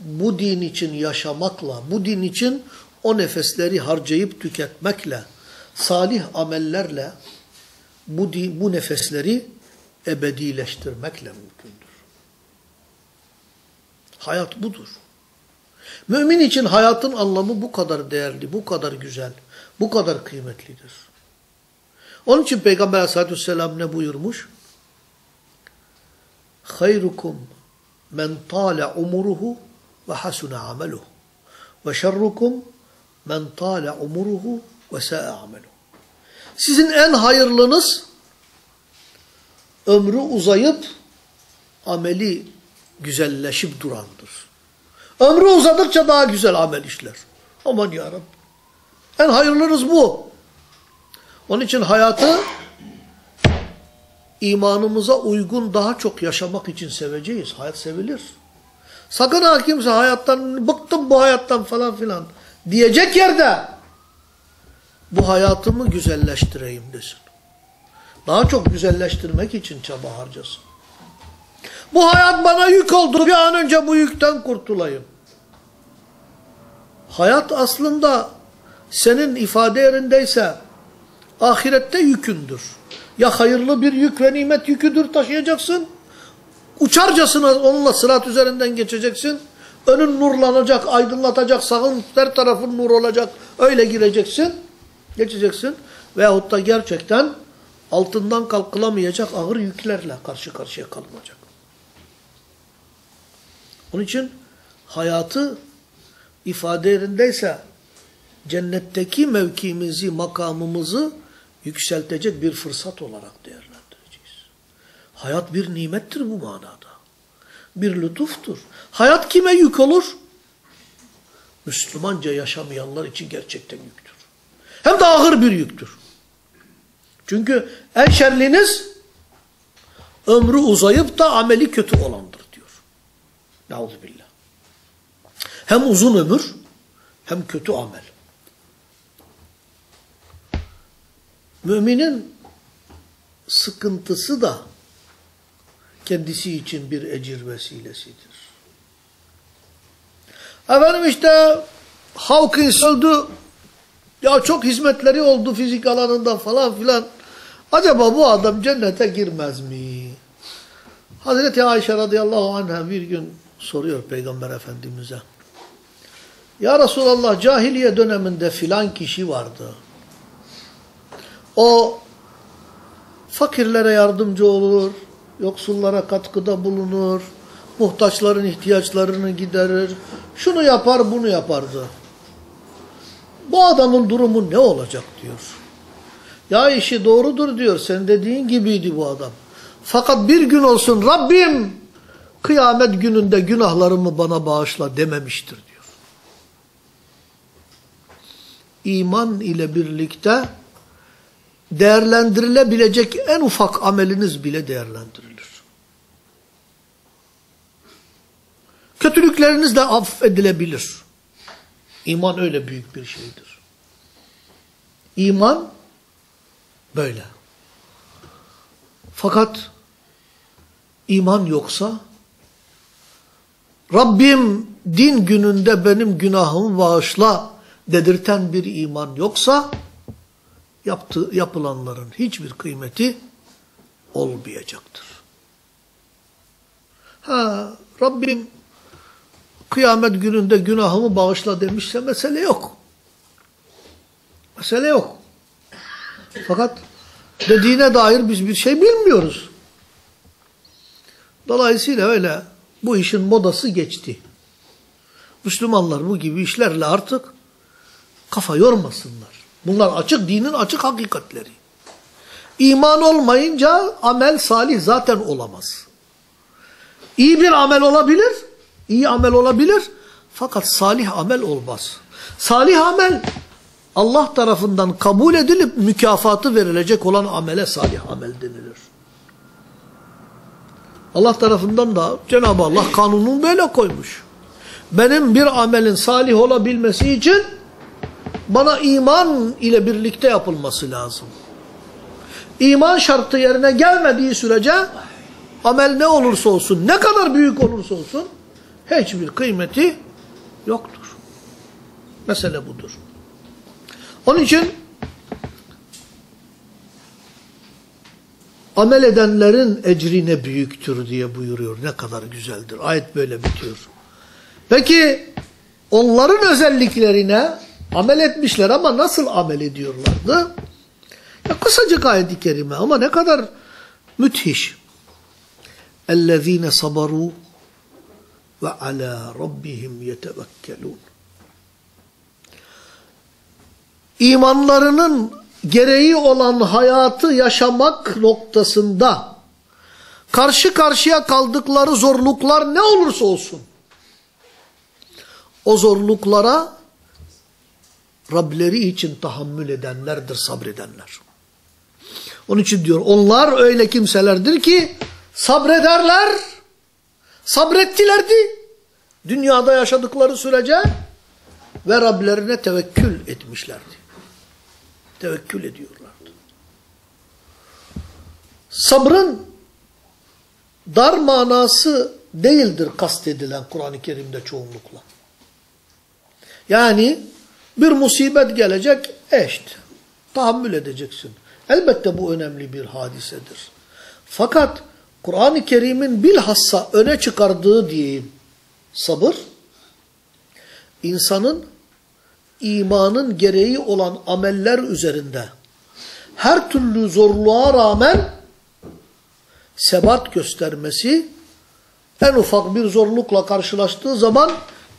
bu din için yaşamakla, bu din için o nefesleri harcayıp tüketmekle, salih amellerle bu, bu nefesleri ebedileştirmekle mümkündür. Hayat budur. Mümin için hayatın anlamı bu kadar değerli, bu kadar güzel, bu kadar kıymetlidir. Onun için Peygamber aleyhissalatü vesselam ne buyurmuş? خَيْرُكُمْ مَنْ طَالَ عُمُرُهُ وَحَسُنَ عَمَلُهُ وَشَرُّكُمْ مَنْ طَالَ عُمُرُهُ وَسَاءَ عَمَلُهُ Sizin en hayırlınız ömrü uzayıp ameli güzelleşip durandır. Ömrü uzadıkça daha güzel amel işler. Aman yarabbim. En hayırlınız bu. Onun için hayatı imanımıza uygun daha çok yaşamak için seveceğiz. Hayat sevilir. Sakın ha kimse hayattan bıktım bu hayattan falan filan diyecek yerde bu hayatımı güzelleştireyim desin. Daha çok güzelleştirmek için çaba harcasın. Bu hayat bana yük oldu. Bir an önce bu yükten kurtulayım. Hayat aslında senin ifade yerindeyse ahirette yükündür. Ya hayırlı bir yük ve nimet yüküdür taşıyacaksın. Uçarcasına onunla sırat üzerinden geçeceksin. Önün nurlanacak, aydınlatacak, sağın her tarafın nur olacak. Öyle gireceksin, geçeceksin. Veyahut da gerçekten altından kalkılamayacak ağır yüklerle karşı karşıya kalınacak. Onun için hayatı ifade yerindeyse cennetteki mevkimizi, makamımızı yükseltecek bir fırsat olarak değerlendireceğiz. Hayat bir nimettir bu manada. Bir lütuftur. Hayat kime yük olur? Müslümanca yaşamayanlar için gerçekten yüktür. Hem de ağır bir yüktür. Çünkü en şerliniz ömrü uzayıp da ameli kötü olandır diyor. Nauzubillah. Hem uzun ömür hem kötü amel. Müminin sıkıntısı da kendisi için bir ecir vesilesidir. Efendim işte Hawkins öldü. Ya çok hizmetleri oldu fizik alanında falan filan. Acaba bu adam cennete girmez mi? Hazreti Ayşe radıyallahu anh'a bir gün soruyor Peygamber Efendimiz'e. Ya Resulallah cahiliye döneminde filan kişi vardı. O fakirlere yardımcı olur, yoksullara katkıda bulunur, muhtaçların ihtiyaçlarını giderir, şunu yapar bunu yapardı. Bu adamın durumu ne olacak diyor. Ya işi doğrudur diyor, sen dediğin gibiydi bu adam. Fakat bir gün olsun Rabbim kıyamet gününde günahlarımı bana bağışla dememiştir diyor. İman ile birlikte değerlendirilebilecek en ufak ameliniz bile değerlendirilir. Kötülükleriniz de affedilebilir. İman öyle büyük bir şeydir. İman böyle. Fakat iman yoksa Rabbim din gününde benim günahımı bağışla dedirten bir iman yoksa yaptı, yapılanların hiçbir kıymeti olmayacaktır. Ha Rabbim kıyamet gününde günahımı bağışla demişse mesele yok. Mesele yok. Fakat dediğine dair biz bir şey bilmiyoruz. Dolayısıyla öyle bu işin modası geçti. Müslümanlar bu gibi işlerle artık kafa yormasınlar. Bunlar açık, dinin açık hakikatleri. İman olmayınca amel salih zaten olamaz. İyi bir amel olabilir, iyi amel olabilir fakat salih amel olmaz. Salih amel Allah tarafından kabul edilip mükafatı verilecek olan amele salih amel denilir. Allah tarafından da Cenab-ı Allah kanununu böyle koymuş. Benim bir amelin salih olabilmesi için bana iman ile birlikte yapılması lazım. İman şartı yerine gelmediği sürece amel ne olursa olsun, ne kadar büyük olursa olsun hiçbir kıymeti yoktur. Mesele budur. Onun için amel edenlerin ecri ne büyüktür diye buyuruyor. Ne kadar güzeldir. Ayet böyle bitiyor. Peki onların özelliklerine amel etmişler ama nasıl amel ediyorlardı? Ya kısacık ayet-i kerime ama ne kadar müthiş. اَلَّذ۪ينَ صَبَرُوا وَعَلَى رَبِّهِمْ يَتَوَكَّلُونَ İmanlarının gereği olan hayatı yaşamak noktasında karşı karşıya kaldıkları zorluklar ne olursa olsun o zorluklara Rableri için tahammül edenlerdir, sabredenler. Onun için diyor onlar öyle kimselerdir ki sabrederler, sabrettilerdi. Dünyada yaşadıkları sürece ve Rablerine tevekkül etmişlerdi. Tevekkül ediyorlardı. Sabrın dar manası değildir kastedilen Kur'an-ı Kerim'de çoğunlukla. Yani bir musibet gelecek, eşt. Tahammül edeceksin. Elbette bu önemli bir hadisedir. Fakat Kur'an-ı Kerim'in bilhassa öne çıkardığı diyeyim sabır, insanın imanın gereği olan ameller üzerinde her türlü zorluğa rağmen sebat göstermesi, en ufak bir zorlukla karşılaştığı zaman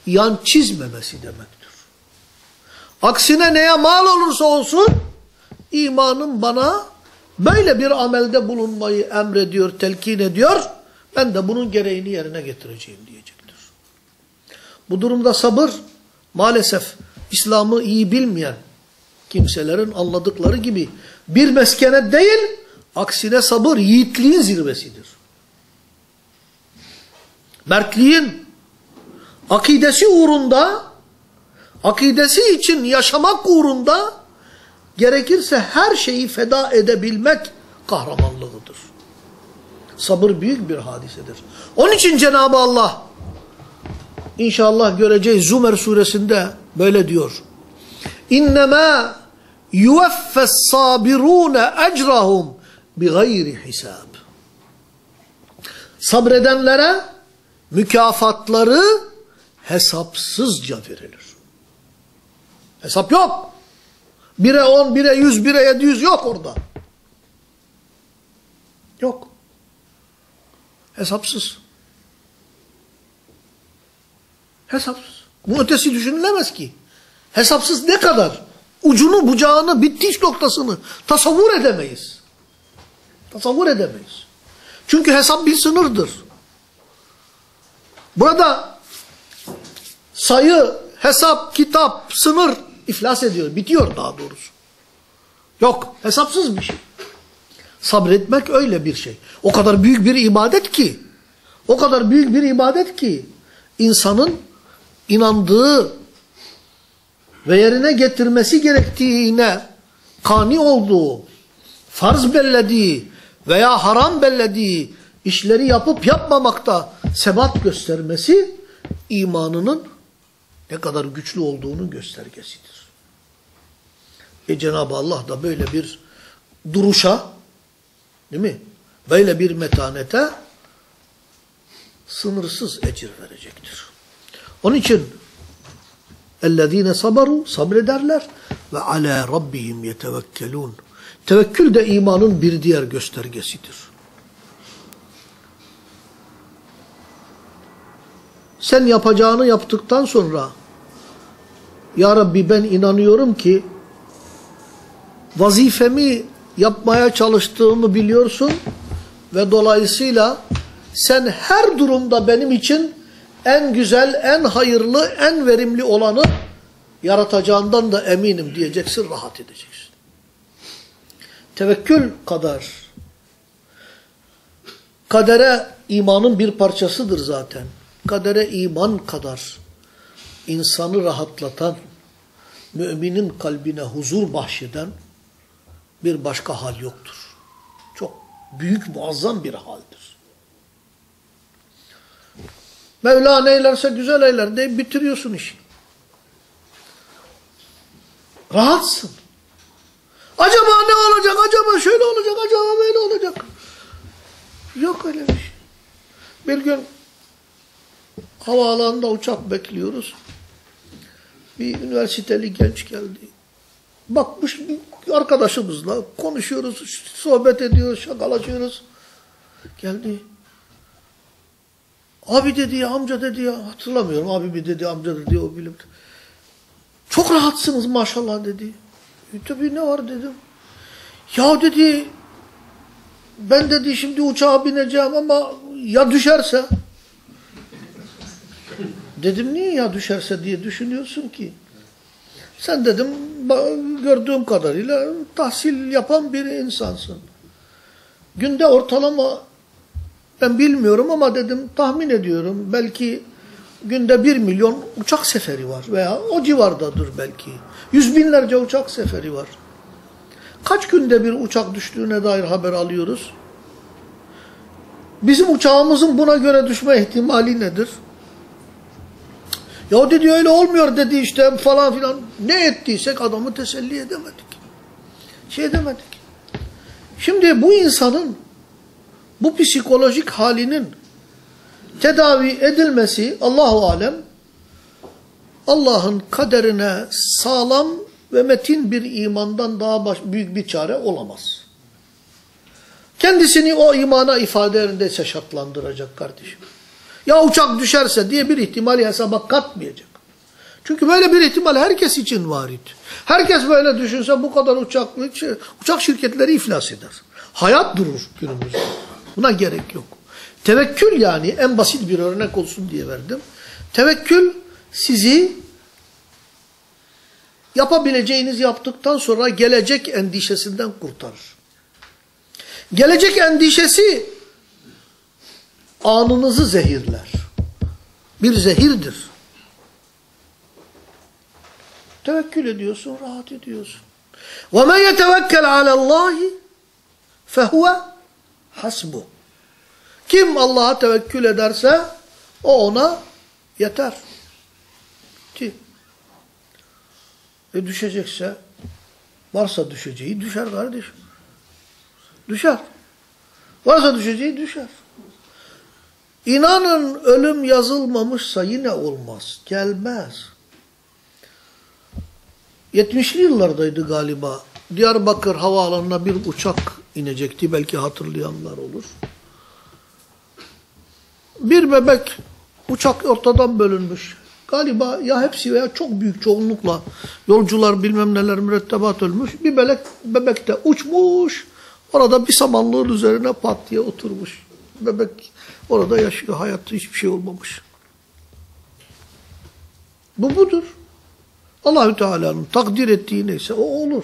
yan çizmemesi demektir. Aksine neye mal olursa olsun imanım bana böyle bir amelde bulunmayı emrediyor, telkin ediyor. Ben de bunun gereğini yerine getireceğim diyecektir. Bu durumda sabır maalesef İslam'ı iyi bilmeyen kimselerin anladıkları gibi bir meskene değil, aksine sabır yiğitliğin zirvesidir. Mertliğin akidesi uğrunda akidesi için yaşamak uğrunda gerekirse her şeyi feda edebilmek kahramanlığıdır. Sabır büyük bir hadisedir. Onun için Cenab-ı Allah inşallah göreceğiz Zümer suresinde böyle diyor. İnnemâ yuveffes sabirûne ecrahum bi gayri hisab. Sabredenlere mükafatları hesapsızca verilir. Hesap yok. Bire on, bire yüz, bire yedi yüz yok orada. Yok. Hesapsız. Hesapsız. Bu ötesi düşünülemez ki. Hesapsız ne kadar? Ucunu, bucağını, bitiş noktasını tasavvur edemeyiz. Tasavvur edemeyiz. Çünkü hesap bir sınırdır. Burada sayı, hesap, kitap, sınır iflas ediyor. Bitiyor daha doğrusu. Yok. Hesapsız bir şey. Sabretmek öyle bir şey. O kadar büyük bir ibadet ki, o kadar büyük bir ibadet ki, insanın inandığı ve yerine getirmesi gerektiğine kani olduğu, farz bellediği veya haram bellediği işleri yapıp yapmamakta sebat göstermesi imanının ne kadar güçlü olduğunun göstergesidir. E Cenab-ı Allah da böyle bir duruşa, değil mi? Böyle bir metanete sınırsız ecir verecektir. Onun için اَلَّذ۪ينَ sabaru sabrederler ve ala rabbihim yetevekkelun. Tevekkül de imanın bir diğer göstergesidir. Sen yapacağını yaptıktan sonra Ya Rabbi ben inanıyorum ki vazifemi yapmaya çalıştığımı biliyorsun ve dolayısıyla sen her durumda benim için en güzel, en hayırlı, en verimli olanı yaratacağından da eminim diyeceksin, rahat edeceksin. Tevekkül kadar, kadere imanın bir parçasıdır zaten. Kadere iman kadar insanı rahatlatan, müminin kalbine huzur bahşeden bir başka hal yoktur. Çok büyük, muazzam bir haldir. Mevla neylerse güzel eyler deyip bitiriyorsun işi. Rahatsın. Acaba ne olacak? Acaba şöyle olacak, acaba böyle olacak. Yok öyle bir şey. Bir gün havaalanında uçak bekliyoruz. Bir üniversiteli genç geldi. Bakmış arkadaşımızla konuşuyoruz, sohbet ediyoruz, şakalaşıyoruz. Geldi. Abi dedi ya, amca dedi ya, hatırlamıyorum. Abi mi dedi, amca dedi, o bilim. Çok rahatsınız maşallah dedi. E, tabii ne var dedim. Ya dedi, ben dedi şimdi uçağa bineceğim ama ya düşerse? Dedim niye ya düşerse diye düşünüyorsun ki? Sen dedim gördüğüm kadarıyla tahsil yapan bir insansın. Günde ortalama ben bilmiyorum ama dedim tahmin ediyorum belki günde bir milyon uçak seferi var veya o civardadır belki. Yüz binlerce uçak seferi var. Kaç günde bir uçak düştüğüne dair haber alıyoruz? Bizim uçağımızın buna göre düşme ihtimali nedir? Ya dedi öyle olmuyor dedi işte falan filan. Ne ettiysek adamı teselli edemedik. Şey edemedik. Şimdi bu insanın bu psikolojik halinin tedavi edilmesi Allahu alem Allah'ın kaderine sağlam ve metin bir imandan daha baş, büyük bir çare olamaz. Kendisini o imana ifade ederse şartlandıracak kardeşim. Ya uçak düşerse diye bir ihtimali hesaba katmayacak. Çünkü böyle bir ihtimal herkes için var idi. Herkes böyle düşünse bu kadar uçak, uçak şirketleri iflas eder. Hayat durur günümüzde. Buna gerek yok. Tevekkül yani en basit bir örnek olsun diye verdim. Tevekkül sizi yapabileceğiniz yaptıktan sonra gelecek endişesinden kurtarır. Gelecek endişesi anınızı zehirler. Bir zehirdir. Tevekkül ediyorsun, rahat ediyorsun. وَمَنْ يَتَوَكَّلْ عَلَى اللّٰهِ فَهُوَ حَسْبُهُ Kim Allah'a tevekkül ederse o ona yeter. Ki e düşecekse varsa düşeceği düşer kardeşim. Düşer. Varsa düşeceği düşer. İnanın ölüm yazılmamışsa yine olmaz. Gelmez. 70'li yıllardaydı galiba. Diyarbakır havaalanına bir uçak inecekti. Belki hatırlayanlar olur. Bir bebek uçak ortadan bölünmüş. Galiba ya hepsi veya çok büyük çoğunlukla yolcular bilmem neler mürettebat ölmüş. Bir bebek, bebek de uçmuş. Orada bir samanlığın üzerine pat diye oturmuş. Bebek orada yaşıyor. Hayatta hiçbir şey olmamış. Bu budur. Allahü Teala'nın takdir ettiği neyse o olur.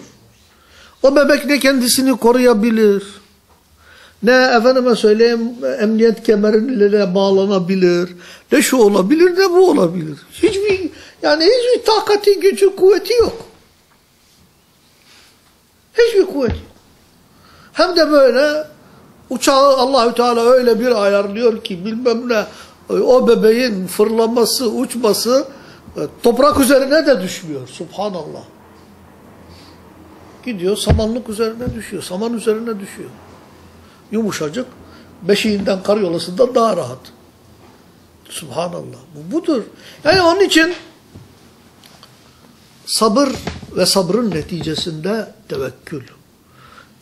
O bebek ne kendisini koruyabilir, ne efendime söyleyeyim emniyet kemerine bağlanabilir, ne şu olabilir ne bu olabilir. Hiçbir yani hiçbir takati, gücü, kuvveti yok. Hiçbir kuvvet. Hem de böyle uçağı Allahü Teala öyle bir ayarlıyor ki bilmem ne o bebeğin fırlaması, uçması e, toprak üzerine de düşmüyor. Subhanallah. Gidiyor samanlık üzerine düşüyor. Saman üzerine düşüyor. Yumuşacık. Beşiğinden karyolasından daha rahat. Subhanallah. Bu budur. Yani onun için sabır ve sabrın neticesinde tevekkül.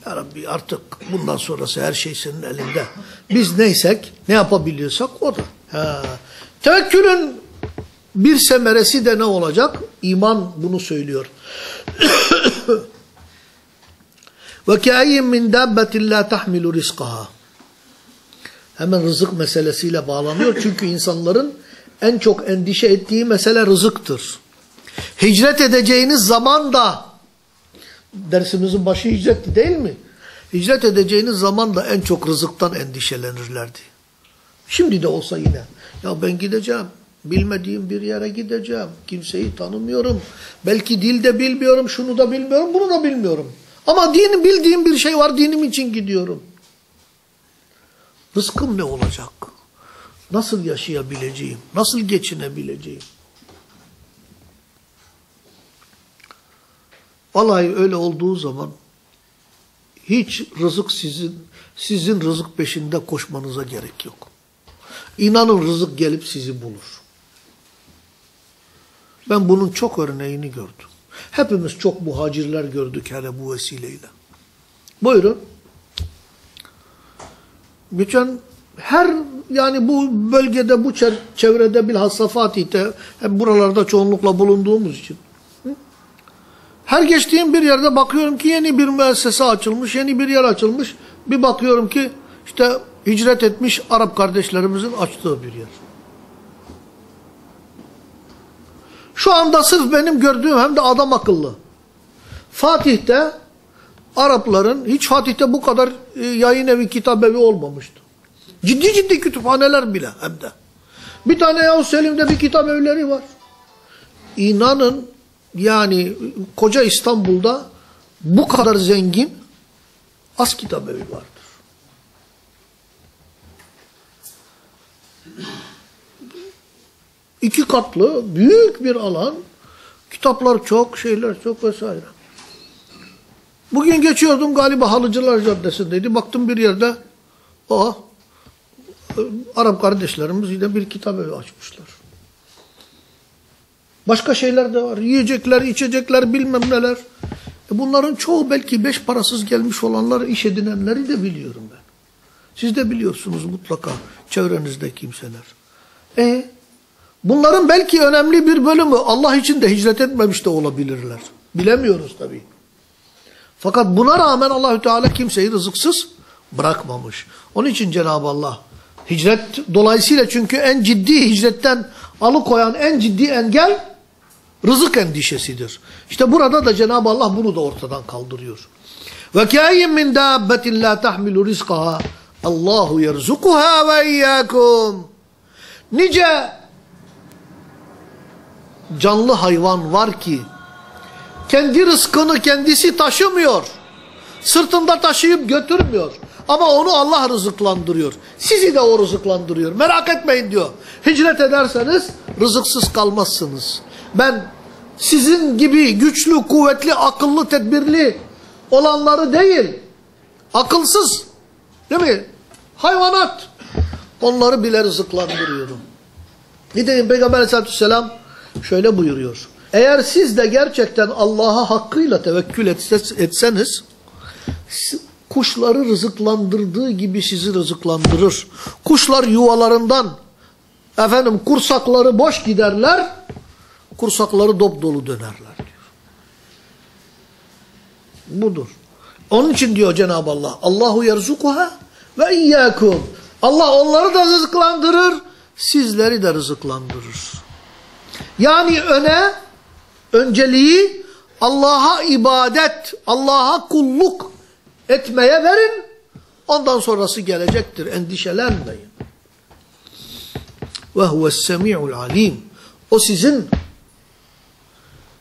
Ya Rabbi artık bundan sonrası her şey senin elinde. Biz neysek, ne yapabiliyorsak o da. Ha. Tevekkülün bir semeresi de ne olacak? İman bunu söylüyor. Ve kâyyin min dâbbetin lâ tahmilu rizqaha. Hemen rızık meselesiyle bağlanıyor. Çünkü insanların en çok endişe ettiği mesele rızıktır. Hicret edeceğiniz zaman da dersimizin başı hicretti değil mi? Hicret edeceğiniz zaman da en çok rızıktan endişelenirlerdi. Şimdi de olsa yine. Ya ben gideceğim. Bilmediğim bir yere gideceğim. Kimseyi tanımıyorum. Belki dil de bilmiyorum, şunu da bilmiyorum, bunu da bilmiyorum. Ama din bildiğim bir şey var, dinim için gidiyorum. Rızkım ne olacak? Nasıl yaşayabileceğim? Nasıl geçinebileceğim? Vallahi öyle olduğu zaman hiç rızık sizin sizin rızık peşinde koşmanıza gerek yok. İnanın rızık gelip sizi bulur. Ben bunun çok örneğini gördüm. Hepimiz çok muhacirler gördük hele bu vesileyle. Buyurun. Geçen her yani bu bölgede bu çevrede bilhassa Fatih'te hep buralarda çoğunlukla bulunduğumuz için her geçtiğim bir yerde bakıyorum ki yeni bir müessese açılmış, yeni bir yer açılmış. Bir bakıyorum ki işte hicret etmiş Arap kardeşlerimizin açtığı bir yer. Şu anda sırf benim gördüğüm hem de adam akıllı. Fatih'te Arapların hiç Fatih'te bu kadar yayın evi, kitap evi olmamıştı. Ciddi ciddi kütüphaneler bile hem de. Bir tane Yavuz Selim'de bir kitap evleri var. İnanın yani koca İstanbul'da bu kadar zengin az kitap evi vardır. İki katlı büyük bir alan, kitaplar çok, şeyler çok vesaire. Bugün geçiyordum galiba Halıcılar Caddesi'ndeydi. Baktım bir yerde o Arap kardeşlerimiz yine bir kitap evi açmışlar. Başka şeyler de var. Yiyecekler, içecekler, bilmem neler. E bunların çoğu belki beş parasız gelmiş olanlar, iş edinenleri de biliyorum ben. Siz de biliyorsunuz mutlaka çevrenizde kimseler. E bunların belki önemli bir bölümü Allah için de hicret etmemiş de olabilirler. Bilemiyoruz tabii. Fakat buna rağmen Allahü Teala kimseyi rızıksız bırakmamış. Onun için Cenab-ı Allah hicret dolayısıyla çünkü en ciddi hicretten alıkoyan en ciddi engel rızık endişesidir. İşte burada da Cenab-ı Allah bunu da ortadan kaldırıyor. Ve kâyin min dâbbetin lâ tahmilu rizqaha Allahu yerzukuha ve iyyâkum. Nice canlı hayvan var ki kendi rızkını kendisi taşımıyor. Sırtında taşıyıp götürmüyor. Ama onu Allah rızıklandırıyor. Sizi de o rızıklandırıyor. Merak etmeyin diyor. Hicret ederseniz rızıksız kalmazsınız. Ben sizin gibi güçlü, kuvvetli, akıllı, tedbirli olanları değil, akılsız, değil mi? Hayvanat. Onları bile rızıklandırıyorum. Nitekim Peygamber aleyhissalatü vesselam şöyle buyuruyor. Eğer siz de gerçekten Allah'a hakkıyla tevekkül etseniz, kuşları rızıklandırdığı gibi sizi rızıklandırır. Kuşlar yuvalarından, efendim kursakları boş giderler, kursakları dop dolu dönerler diyor. Budur. Onun için diyor Cenab-ı Allah, Allahu yerzukuha ve iyyakum. Allah onları da rızıklandırır, sizleri de rızıklandırır. Yani öne, önceliği Allah'a ibadet, Allah'a kulluk etmeye verin. Ondan sonrası gelecektir. Endişelenmeyin. Ve huves semi'ul alim. O sizin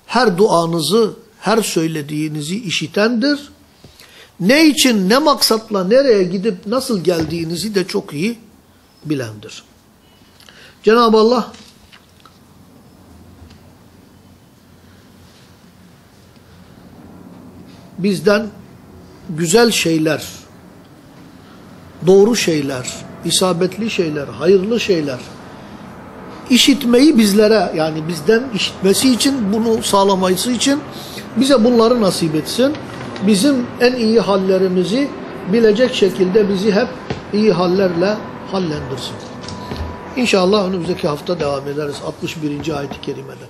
her duanızı, her söylediğinizi işitendir. Ne için, ne maksatla, nereye gidip nasıl geldiğinizi de çok iyi bilendir. Cenab-ı Allah bizden güzel şeyler, doğru şeyler, isabetli şeyler, hayırlı şeyler işitmeyi bizlere yani bizden işitmesi için bunu sağlaması için bize bunları nasip etsin. Bizim en iyi hallerimizi bilecek şekilde bizi hep iyi hallerle hallendirsin. İnşallah önümüzdeki hafta devam ederiz 61. ayet-i kerimede.